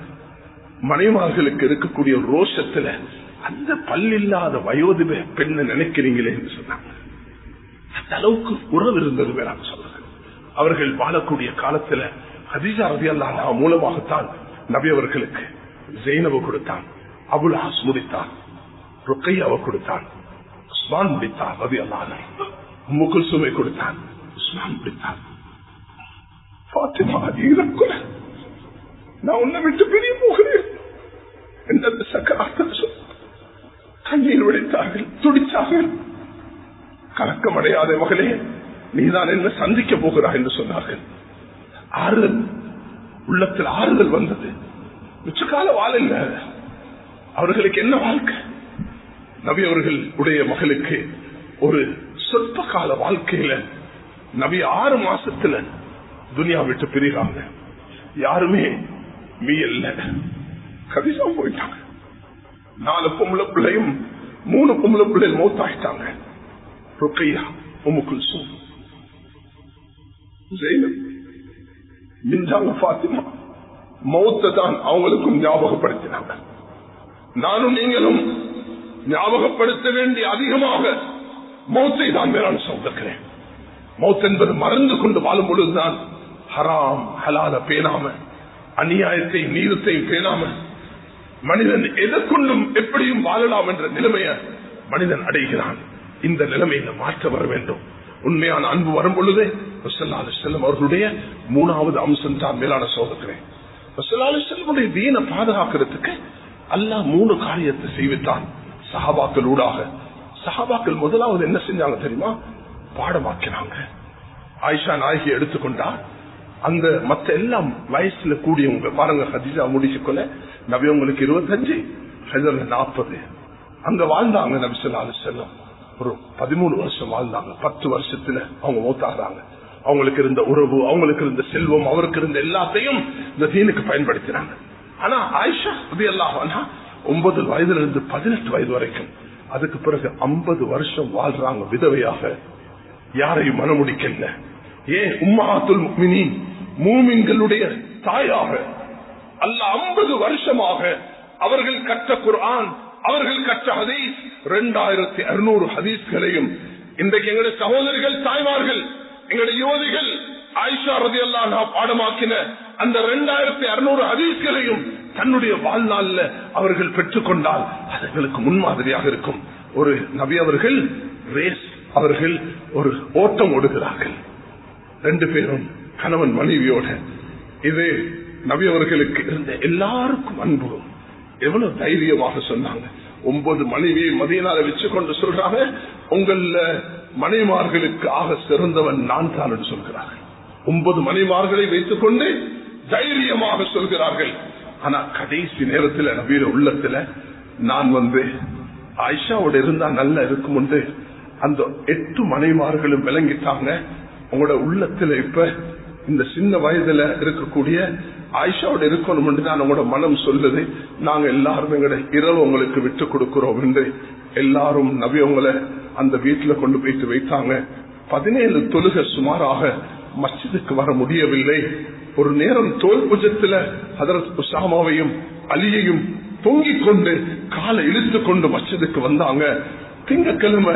மனைவார்களுக்கு இருக்கக்கூடிய ரோஷத்துல அந்த பல்லில்லாத வயோதிப பெண்ணை நினைக்கிறீங்களே என்று சொன்னாங்க. அந்த அளவுக்கு உறவு இருந்தது வேறாங்க சொல்றது அவர்கள் வாழக்கூடிய காலத்துல ஹதீஜா ரதி அல்லா மூலமாகத்தான் நபி அவர்களுக்கு ஜெயினவு கொடுத்தான் அபுல் ஹாஸ் முடித்தான் அவ கொடுத்தான் உஸ்மான் முடித்தான் ரவி அல்லான முகுல் சுமை கொடுத்தான் உஸ்மான் முடித்தான். நான் உன்னை விட்டு பிரிய போகிறேன். என்ற சொல்ல கண்ணீர் விழித்தார்கள் துடித்தார்கள். கலக்கமடையாத மகளே நீதான் என்ன சந்திக்க போகிறாய் என்று சொன்னார்கள். ஆறுதல் உள்ளத்தில் ஆறுதல் வந்தது. மிச்சக்கால வாழ இல்ல அவர்களுக்கு என்ன வாழ்க்கை? நபி அவர்கள் உடைய மகளுக்கு ஒரு சொற்ப கால வாழ்க்கையில நபி ஆறு மாசத்துல துனியா விட்டு பிரிகிறாங்க. யாருமே மீயல்ல. கதிசா போயிட்டாங்க. நாலு பொம்பளை பிள்ளையும் மூணு பொம்பளை பிள்ளைகள் மௌத்தாயிட்டாங்க. ருக்கையா உமுக்குல் சூ மிஞ்சாங்க பாத்திமா மௌத்த தான் அவங்களுக்கும் ஞாபகப்படுத்தினாங்க. நானும் நீங்களும் ஞாபகப்படுத்த வேண்டிய அதிகமாக மௌத்தை தான் மேலான சொல்லுகிறேன் மௌத் என்பது மறந்து கொண்டு வாழும் பொழுதுதான் ஹராம் ஹலால பேணாம அநியாயத்தை நீரத்தை பேணாம மனிதன் எதற்கொண்டும் எப்படியும் வாழலாம் என்ற நிலைமையை மனிதன் அடைகிறான். இந்த நிலைமையில மாற்ற வர வேண்டும். உண்மையான அன்பு வரும் பொழுதே செல்லம் அவர்களுடைய மூணாவது அம்சம் தான் மேலான சோதக்கிறேன் செல்வனுடைய வீணை பாதுகாக்கிறதுக்கு அல்லா மூணு காரியத்தை செய்வித்தான் சஹாபாக்கள் ஊடாக. சஹாபாக்கள் முதலாவது என்ன செஞ்சாங்க தெரியுமா? பாடமாக்கினாங்க. ஆயிஷா நாயகி எடுத்துக்கொண்டா. அந்த மத்த எல்லாம் வயசுல கூடியவங்க. பாருங்க ஹதீஜா முடிச்சுக்கொள்ள நபி உங்களுக்கு இருபத்தஞ்சு ஹஜர்ல நாற்பது. அங்க வாழ்ந்தாங்க நபி சொல்லா செல்லம் ஒரு பதிமூணு வருஷம் வாழ்ந்தாங்க. பத்து வருஷத்துல அவங்க மூத்தாடுறாங்க அவங்களுக்கு இருந்த உறவு அவங்களுக்கு இருந்த செல்வம் அவருக்கு இருந்த எல்லாத்தையும் இந்த தீனுக்கு பயன்படுத்தினாங்க. ஆனா ஆயிஷா அது எல்லாம் ஒன்பது வயதுல இருந்து பதினெட்டு வயது வரைக்கும் அதுக்கு பிறகு ஐம்பது வருஷம் வாழ்றாங்க விதவையாக. யாரையும் மனமுடிக்கல. ஏன்? உம்மாத்துல் மினி மூமின்களுடைய தாயாக அல்ல ஐம்பது வருஷமாக அவர்கள் கற்ற குர்ஆன் அவர்கள் கற்ற ஹதீஸ் இரண்டாயிரத்தி அறுநூறு ஹதீஸ்களையும் இன்றைக்கு எங்களுடைய சகோதரிகள் தாய்மார்கள் எங்களுடைய யுவதிகள் ஆயிஷா ரதி அல்லா பாடமாக்கின அந்த இரண்டாயிரத்தி அறுநூறு ஹதீஸ்களையும் தன்னுடைய வாழ்நாள்ல அவர்கள் பெற்றுக்கொண்டால் அது எங்களுக்கு முன்மாதிரியாக இருக்கும். ஒரு நபி அவர்கள் ரேஸ் அவர்கள் ஒரு ஓட்டம் ஓடுகிறார்கள். ரெண்டு பேரும் கணவன் மனைவியோட இது நபி அவர்களுக்கு இருந்த எல்லாருக்கும் அன்பு எவ்வளவு தைரியமாக சொன்னாங்க. ஒன்பது மனைவியை மதியனால வச்சு கொண்டு சொல்றாங்க உங்கள மனைமார்களுக்கு ஆக சிறந்தவன் நான் தான் என்று சொல்கிறார்கள். ஒன்பது மனைமார்களை வைத்துக் கொண்டு தைரியமாக சொல்கிறார்கள். ஆனா கடைசி நேரத்தில் நபீர உள்ளத்துல நான் வந்து ஆயிஷாவோட இருந்தா நல்லா இருக்கும் அந்த எட்டு மனைமார்களும் விளங்கிட்டாங்க. உங்களோட உள்ளத்துல இப்ப இந்த சின்ன வயதுல இருக்கக்கூடிய ஆயிஷாவோட இருக்கணும் என்று தான் உங்களோட மனம் சொல்லுது. நாங்க எல்லாரும் எங்களோட இரவு உங்களுக்கு விட்டு கொடுக்கிறோம் என்று எல்லாரும் நபி உங்களை அந்த வீட்டுல கொண்டு போயிட்டு வைத்தாங்க. பதினேழு தொழுக சுமாராக மஸ்ஜிதுக்கு வர முடியவில்லை. ஒரு நேரம் தோல் புஜத்துல ஹதரத் உசாமாவையும் அலியையும் தொங்கிக் கொண்டு காலை இழுத்து கொண்டு மஸ்ஜிதுக்கு வந்தாங்க. திங்கக்கிழமை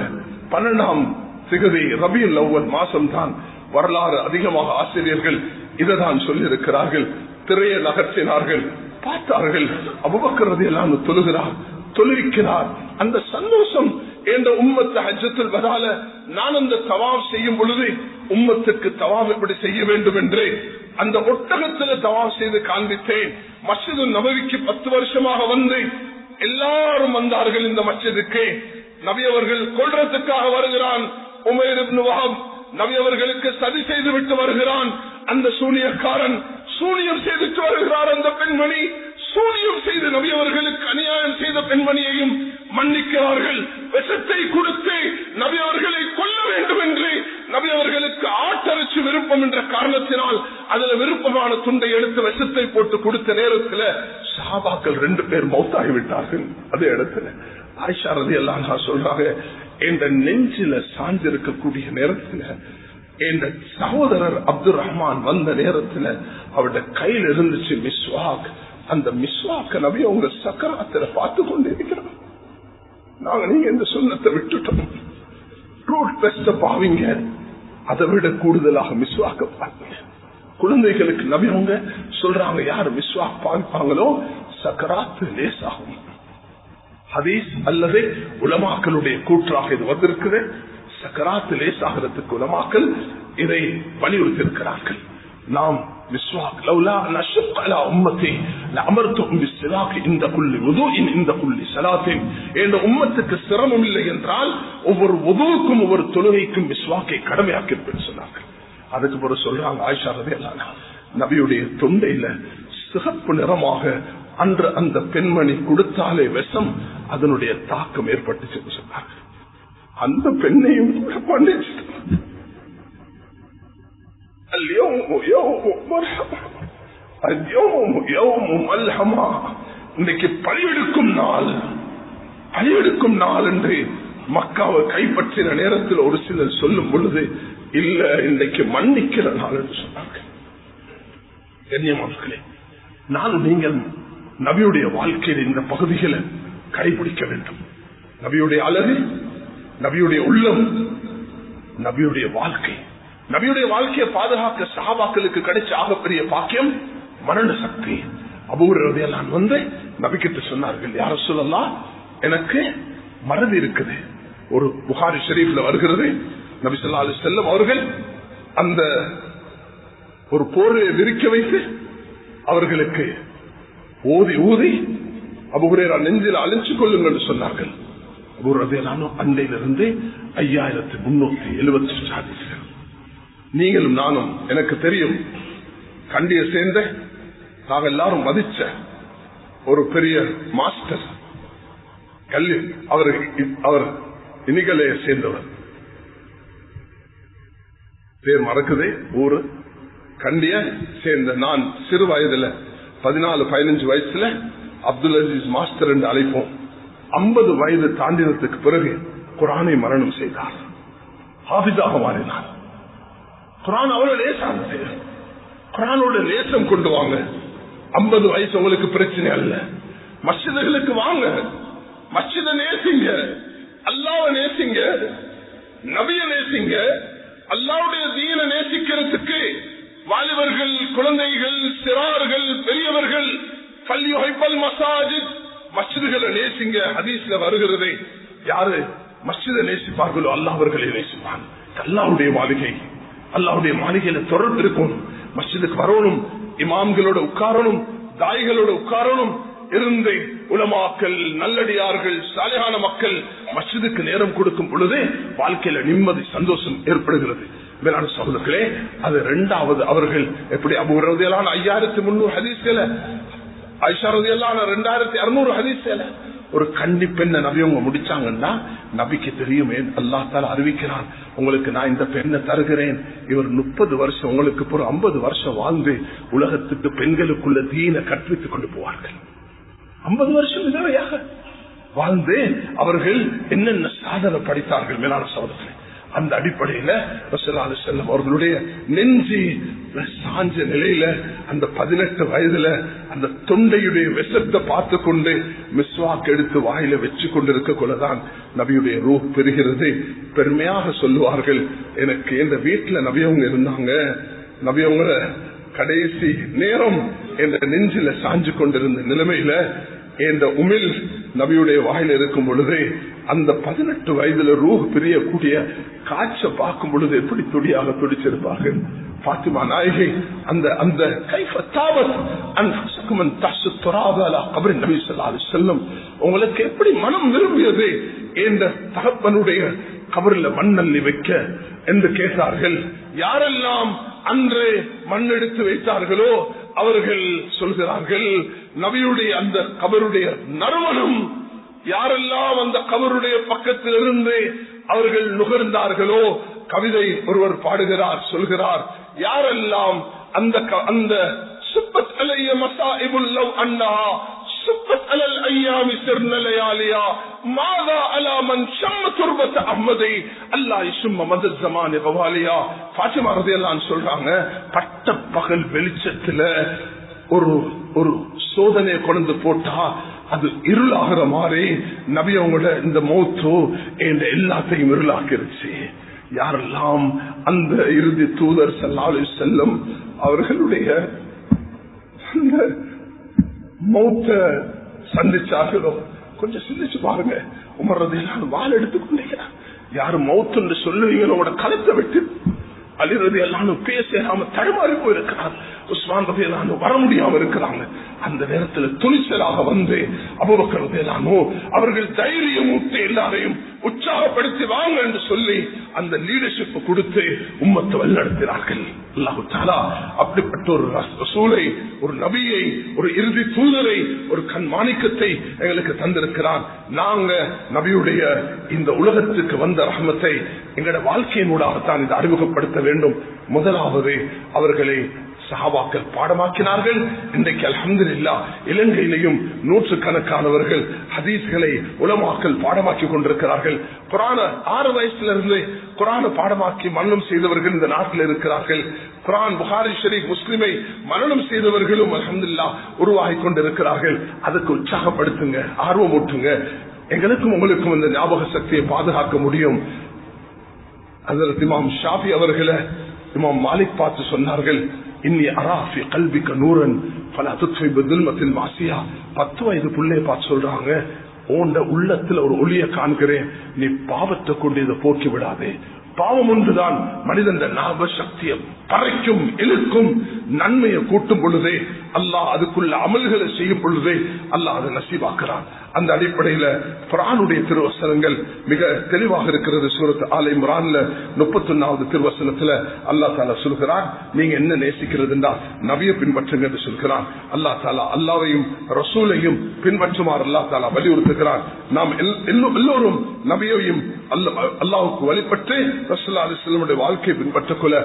பன்னெண்டாம் சிகதி ரபியுல் அவ்வல் மாசம் தான் வரலாறு அதிகமாக ஆசிரியர்கள் இதைதான் சொல்லியிருக்கிறார்கள். திரைய நகர்த்தினார்கள். பார்த்தார்கள். அபுபக்கிறது எல்லாம் தொழுகிறார் தொழுவிக்கிறார். அந்த சந்தோஷம் என்ற உம்மத்து அஜத்தில் வரால நான் அந்த தவாப் செய்யும் பொழுது உம்மத்துக்கு தவாப் எப்படி செய்ய வேண்டும் என்று அந்த ஒட்டகத்தில் தவாப் செய்து காண்பித்தேன். மசிது நபவிக்கு பத்து வருஷமாக வந்து எல்லாரும் வந்தார்கள் இந்த மசிதுக்கு நபி அவர்கள் கொள்றதுக்காக வருகிறான். உமேர் வஹப் சதி செய்து விட்டு வருகிறான். அந்த சூனியக்காரன் சூனியம் செய்துட்டு வருகிறார் அந்த பெண்மணி. சூனியம் செய்து நபியவர்களுக்கு அநியாயம் செய்த பெண்மணியையும் மன்னிக்கிறார்கள். விஷத்தை கொடுத்து நவியவர்களை கொல்ல வேண்டும் என்று நபியவர்களுக்கு ஆட்டரிச்சு விருப்பம் என்ற காரணத்தினால் அதுல விருப்பமான துண்டை எடுத்து விஷத்தை போட்டு கொடுத்த நேரத்தில் சாபாக்கள் ரெண்டு பேர் மௌத்தாகிவிட்டார்கள் அதே இடத்துல ஆயிஷா ரதி எல்லாம் சொல்றாங்க என்ற நெஞ்சில சார்ந்திருக்கக்கூடிய நேரத்தில் என்ற சகோதரர் அப்துல் ரஹ்மான் வந்த நேரத்தில் அவருடைய கையில் இருந்துச்சு மிஸ்வாக். அந்த மிஸ்வாக்க நபி அவங்க சக்கராத்துல பார்த்து கொண்டு இருக்கிறோம் நாங்க நீங்க இந்த சுண்ணத்தை விட்டுட்டோம். ரூட் பெஸ்ட பாவிங்க. அதை விட கூடுதலாக மிஸ்வாக்க பாருங்க. குழந்தைகளுக்கு நபி அவங்க சொல்றாங்க யார் மிஸ்வாக் பாவிப்பாங்களோ சக்கராத்து லேசாகும். ஹதீஸ் அல்லது உலமாக்களுடைய கூற்றாக இது வந்திருக்குது. சக்கராத்து லேசாகிறதுக்கு உலமாக்கள் இதை பலியுறுத்திருக்கிறார்கள் நாம் மிஸ்வாக் லவ்லா நஷுக் அலா உம்மத்தி லஅமர்துஹும் பிஸ்ஸிலாக் இந்த புள்ளி வுதுஇன் இந்த குல்லி ஸலாத்தின் என்ற உம்மத்துக்கு சிரமம் இல்லை என்றால் ஒவ்வொரு உதவுக்கும் ஒவ்வொரு தொழுகைக்கும் மிஸ்வாக்கை கடமையாக்கி இருப்பேன் சொன்னார்கள். அதுக்கு பிறகு சொல்றாங்க ஆயிஷா ரலியல்லாஹு நபியுடைய தொண்டையில சிகப்பு நிறமாக அன்று அந்த பெண்மணி கொடுத்தாலே விஷம் அதனுடைய தாக்கம் ஏற்பட்டுச்சு சொன்னார்கள் அந்த பெண்ணையும் கூட பண்ணிச்சு. இன்னைக்கு பழிவெடுக்கும் நாள். பழிவெடுக்கும் நாள் என்று மக்காவை கைப்பற்றின நேரத்தில் ஒரு சிலர் சொல்லும் பொழுது இல்ல இன்னைக்கு மன்னிக்கிற நாள் என்று சொன்னார்கள். கண்ணியமார்களே நான் நீங்கள் நபியுடைய வாழ்க்கையில் இந்த பகுதிகளை கடைபிடிக்க வேண்டும். நபியுடைய அழகு நபியுடைய உள்ளம் நபியுடைய வாழ்க்கை. நபியுடைய வாழ்க்கையை பாதுகாக்க சகாபாக்களுக்கு கிடைச்ச ஆகப்பெரிய பாக்கியம் மரண சக்தி. அபூர்வதையெல்லாம் வந்து நபிக்கிட்டு சொன்னார்கள் யார சொல்லலாம் எனக்கு மறதி இருக்குது. ஒரு புகாரி ஷெரீஃப்ல வருகிறது. நபி சொல்லா அலி செல்லம் அவர்கள் அந்த ஒரு போர்வையை விரிக்க வைத்து அவர்களுக்கு ஊதி ஊதி அபுரேரா நெஞ்சில் அழைச்சு கொள்ளுங்கள் சொன்னார்கள். ஒரு ரதையிலான அண்டையிலிருந்து ஐயாயிரத்தி முன்னூத்தி எழுபத்தி ஹதீஸ்கள். நீங்களும் நானும் எனக்கு தெரியும் கண்டிய சேர்ந்த நாங்கள் எல்லாரும் மதிச்ச ஒரு பெரிய மாஸ்டர் கல்வி அவர் அவர் இனிகலையை சேர்ந்தவர். பேர் மறக்குதே ஊரு. கண்டிய சேர்ந்த நான் சிறு வயதுல பதினாலு பதினஞ்சு வயசுல அப்துல் அசீஸ் மாஸ்டர் என்று அழைப்போம். ஐம்பது வயது தாண்டினத்துக்கு பிறகு குரானை மரணம் செய்தார். ஹாபிதாக மாறினார். குரான் அவ்வளவு லேசானது குரானோட லேசம் கொண்டு வாங்க. ஐம்பது வயசு உங்களுக்கு பிரச்சனை அல்ல. மசிதர்களுக்கு வாங்க. மசித நேசிங்க. அல்லாவ நேசிங்க. நபிய நேசிங்க. அல்லாவுடைய தீன நேசிக்கிறதுக்கு வாலிபர்கள் குழந்தைகள் சிறார்கள் பெரியவர்கள் பள்ளி ஹைப்பல் மசாஜித். மசிதுகளை நேசிங்க ஹதீஸ்ல வருகிறதே. யாரு? மசித நேசிப்பார்களோ? அல்லாஹர்களை நேசிப்பான். அல்லாவுடைய மாளிகை. அல்லாவுடைய மாளிகையில தொடர்பு இருக்கும். மசிதுக்கு வரணும் இமாம்களோட உட்காரணும் தாய்களோட உட்காரணும். இருந்து உலமாக்கல் நல்லடியார்கள் சாலையான மக்கள் மசிதுக்கு நேரம் கொடுக்கும் பொழுது வாழ்க்கையில நிம்மதி சந்தோஷம் ஏற்படுகிறது. மேலான சகோதரர்களே அது ரெண்டாவது அவர்கள் எப்படி அபுரதையிலான ஐயாயிரத்தி முன்னூறு ஹதீஸ்களை ஐஷாரதையிலான ரெண்டாயிரத்தி அறுநூறு ஹதீஸ்களை ஒரு கண்டிப்பெண்ண பெண்ணை நபி அவங்க முடிச்சாங்கன்னா நபிக்கு தெரியுமே அல்லா தால அறிவிக்கிறான் உங்களுக்கு நான் இந்த பெண்ணை தருகிறேன். இவர் முப்பது வருஷம் உங்களுக்கு ஒரு ஐம்பது வருஷம் வாழ்ந்து உலகத்துக்கு பெண்களுக்குள்ள தீன கற்பித்துக் கொண்டு போவார்கள். ஐம்பது வருஷம் விதவையாக வாழ்ந்து அவர்கள் என்னென்ன சாதனை படித்தார்கள் மேலான சோதனை அந்த அடிப்படையில செல்லம் அவர்களுடைய நெஞ்சி சாஞ்ச நிலையில அந்த பதினெட்டு வயதுல அந்த தொண்டையுடைய விஷத்தை பார்த்து கொண்டு மிஸ்வாக்கு எடுத்து வாயில வச்சு கொண்டிருக்க கொள்ளதான் நபியுடைய ரூ பெறுகிறது. பெருமையாக சொல்லுவார்கள் எனக்கு எந்த வீட்டுல நபியவங்க இருந்தாங்க நபியவங்க கடைசி நேரம் என்ற நெஞ்சில சாஞ்சு கொண்டிருந்த நிலைமையில என்ற உமிழ் நபியுடைய வாயில் இருக்கும் பொழுது அந்த பதினெட்டு வயதுல ரூஹ் பிரியக்கூடிய காட்ச பார்க்கும் பொழுது எப்படி துடியாக துடிச்சிருப்பார்கள்? பாத்திமா நாயகி அந்த அந்த செல்லும் உங்களுக்கு எப்படி மனம் விரும்பியது என்ற தகப்பனுடைய கபரில் மண்ணல்லி வைக்க என்று கேட்டார்கள். யாரெல்லாம் அன்று மண் எடுத்து வைத்தார்களோ அவர்கள் சொல்கிறார்கள் நபியுடைய அந்த கபருடைய நறுமணம் யாரெல்லாம் அந்த கபருடைய பக்கத்தில் இருந்து அவர்கள் நுகர்ந்தார்களோ கவிதை ஒருவர் பாடுகிறார் சொல்கிறார் யாரெல்லாம் அந்த அந்த சுப்பத் அலைய மசாஇபுல்லவ் அண்ணா சுப்பத் அலல் ஐயாமி சிறுநலையாலியா மாதா அலாமன் சம்ம துர்பத் அஹ்மதை அல்லா இசும்ம மத ஜமான் பவாலியா பாத்திமா ரதையெல்லாம் சொல்றாங்க பட்ட பகல் வெளிச்சத்துல ஒரு ஒரு சோதனையை கொண்டு போட்டா அது இருளாகிற மாதிரி நபி அவங்களோட இந்த மௌத்தோ என்ற எல்லாத்தையும் இருளாக்கிருச்சு. யாரெல்லாம் அந்த இறுதி தூதர் செல்லாலு செல்லும் அவர்களுடைய மௌத்த சந்திச்சார்களோ கொஞ்சம் சிந்திச்சு பாருங்க. உமர்றது எல்லாம் வால் எடுத்துக்கொண்டீங்க யாரு மௌத்து சொல்லுவீங்களோட கலத்தை விட்டு அழிறது எல்லாம் பேசாம தடுமாறி போயிருக்கிறார். உஸ்மான் ரவி வர முடியாம இருக்கிறாங்க. அந்த நேரத்தில் துணிச்சலாக வந்து அபுபக்கர் ரபேலானோ அவர்கள் தைரியம் ஊட்டி எல்லாரையும் உற்சாகப்படுத்தி வாங்க என்று சொல்லி அந்த லீடர்ஷிப் கொடுத்து உம்மத்தை வழிநடத்தினார்கள். அல்லாஹு தாலா அப்படிப்பட்ட ஒரு ரசூலை ஒரு நபியை ஒரு இறுதி தூதரை ஒரு கண் மாணிக்கத்தை எங்களுக்கு தந்திருக்கிறான் நாங்க நபியுடைய இந்த உலகத்துக்கு வந்த ரஹமத்தை எங்களோட வாழ்க்கையினூடாகத்தான் இதை அறிமுகப்படுத்த வேண்டும். முதலாவது அவர்களை சஹாபாக்கள் பாடமாக்கினார்கள். இன்றைக்கு அலமது இல்லா இலங்கையிலையும் நூற்று கணக்கானவர்கள் ஹதீஸ்களை உலமாக்கல் பாடமாக்கி கொண்டிருக்கிறார்கள். குரான ஆறு வயசுல இருந்து குரான பாடமாக்கி மரணம் செய்தவர்கள் இந்த நாட்டில் இருக்கிறார்கள். குரான் புகாரி ஷரீப் முஸ்லிமை மரணம் செய்தவர்களும் அலமதுல்லா உருவாகி கொண்டிருக்கிறார்கள். அதுக்கு உற்சாகப்படுத்துங்க ஆர்வம் ஊட்டுங்க. எங்களுக்கும் உங்களுக்கும் இந்த ஞாபக சக்தியை பாதுகாக்க முடியும். அதற்கு இமாம் ஷாஃபி அவர்களை இமாம் மாலிக் பார்த்து சொன்னார்கள் இன்னி அராஃபி கல்விக்க நூரன் பல அதுத்வை துல்மத்தில் மாசியா. பத்து வயது பிள்ளைய பார்த்து சொல்றாங்க உண்ட உள்ளத்துல ஒரு ஒளிய காண்கிறேன் நீ பாவத்தை கொண்டு இதை போக்கி விடாதே. பாவம் ஒன்றுதான் மனிதன் ஞாபக சக்தியை பறைக்கும் இழுக்கும் நன்மையை கூட்டும் பொழுதே அல்லாஹ் அதுக்குள்ள அமல்களை செய்யும் பொழுதே அல்லாஹ் அதை நசீவாக்குறான். அந்த அடிப்படையில குரானுடைய திருவசனங்கள் மிக தெளிவாக இருக்கிறது. சூரத் ஆலை முரான்ல முப்பத்தி ஒன்னாவது திருவசனத்துல அல்லா தாலா சொல்கிறான் நீங்க என்ன நேசிக்கிறதுன்னா நவியை பின்பற்றுங்க என்று சொல்கிறான். அல்லா தாலா அல்லாவையும் ரசூலையும் பின்பற்றுமாறு அல்லா தாலா வலியுறுத்துகிறான். நாம் எல்லோரும் நபியையும் அல்லாவுக்கு வழிபட்டு ரசூல்லா அலிஸ்லமுடைய வாழ்க்கையை பின்பற்றக் கொள்ள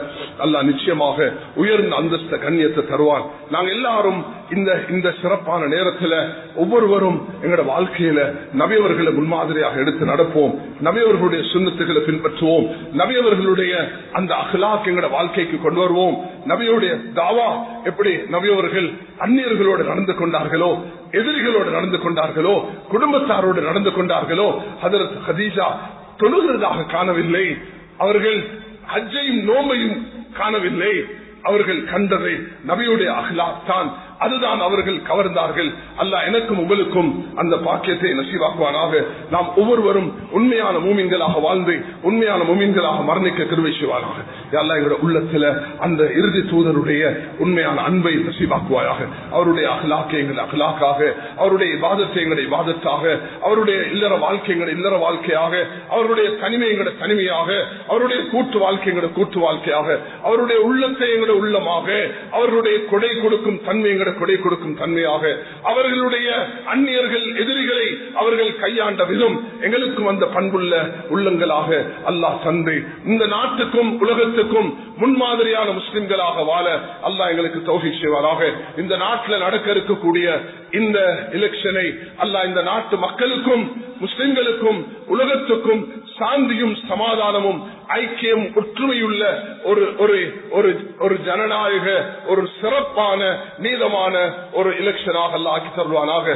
அல்லாஹ் நிச்சயமாக உயர்ந்த அந்தஸ்து கண்ணியத்தை தருவான் நாங்க எல்லாரும் இந்த இந்த சிறப்பான நேரத்துல ஒவ்வொருவரும் எங்களோட வாழ்க்கையில நபியவர்களை முன்மாதிரியாக எடுத்து நடப்போம். நபியவர்களுடைய சுண்ணத்துகளை பின்பற்றுவோம். நபியவர்களுடைய அந்த அகலாக் எங்களோட வாழ்க்கைக்கு கொண்டு வருவோம். நபியுடைய தாவா எப்படி நபியவர்கள் அந்நியர்களோடு நடந்து கொண்டார்களோ எதிரிகளோடு நடந்து கொண்டார்களோ குடும்பத்தாரோடு நடந்து கொண்டார்களோ அதற்கு ஹதீஜா தொழுகிறதாக காணவில்லை. அவர்கள் ஹஜ்ஜையும் நோம்பையும் காணவில்லை. அவர்கள் கண்டது நபியுடைய அகலாக் தான். அதுதான் அவர்கள் கவர்ந்தார்கள். அல்ல எனக்கும் உங்களுக்கும் அந்த பாக்கியத்தை நசீவாக்குவானாக. நாம் ஒவ்வொருவரும் உண்மையான மூமின்களாக வாழ்ந்து உண்மையான மூமின்களாக மரணிக்க கருவை செய்வானாக. எங்களோட உள்ளத்துல அந்த இறுதி தூதருடைய உண்மையான அன்பை நசீவாக்குவாயாக. அவருடைய அகலாக்கை எங்கள் அகலாக்காக அவருடைய வாதத்தை எங்களுடைய வாதத்தாக அவருடைய இல்லற வாழ்க்கை எங்களை இல்லற வாழ்க்கையாக அவருடைய தனிமை எங்களோட தனிமையாக அவருடைய கூட்டு வாழ்க்கை எங்களோட கூட்டு வாழ்க்கையாக அவருடைய உள்ளத்தை எங்களோட உள்ளமாக அவர்களுடைய கொடை கொடுக்கும் தன்மை எங்களுடைய கொடை கொடுக்கும் தன்மையாக அவர்களுடைய அந்நியர்கள் எதிரிகளை அவர்கள் கையாண்ட விதம் எங்களுக்கும் அந்த பண்புள்ள உள்ளங்களாக அல்லாஹ் தந்து இந்த நாட்டுக்கும் உலகத்துக்கும் முன்மாதிரியான முஸ்லிம்களாக வாழ அல்லாஹ் எங்களுக்கு தௌகி செய்வாராக. இந்த நாட்டில் நடக்க இருக்கக்கூடிய இந்த எலெக்ஷனை அல்லாஹ் இந்த நாட்டு மக்களுக்கும் முஸ்லிம்களுக்கும் உலகத்துக்கும் சாந்தியும் சமாதானமும் ஐக்கியம் ஒற்றுமையுள்ள ஒரு ஒரு ஒரு ஜனநாயக ஒரு சிறப்பான நீதமான ஒரு எலெக்ஷனாக ஆக்கி தருவானாக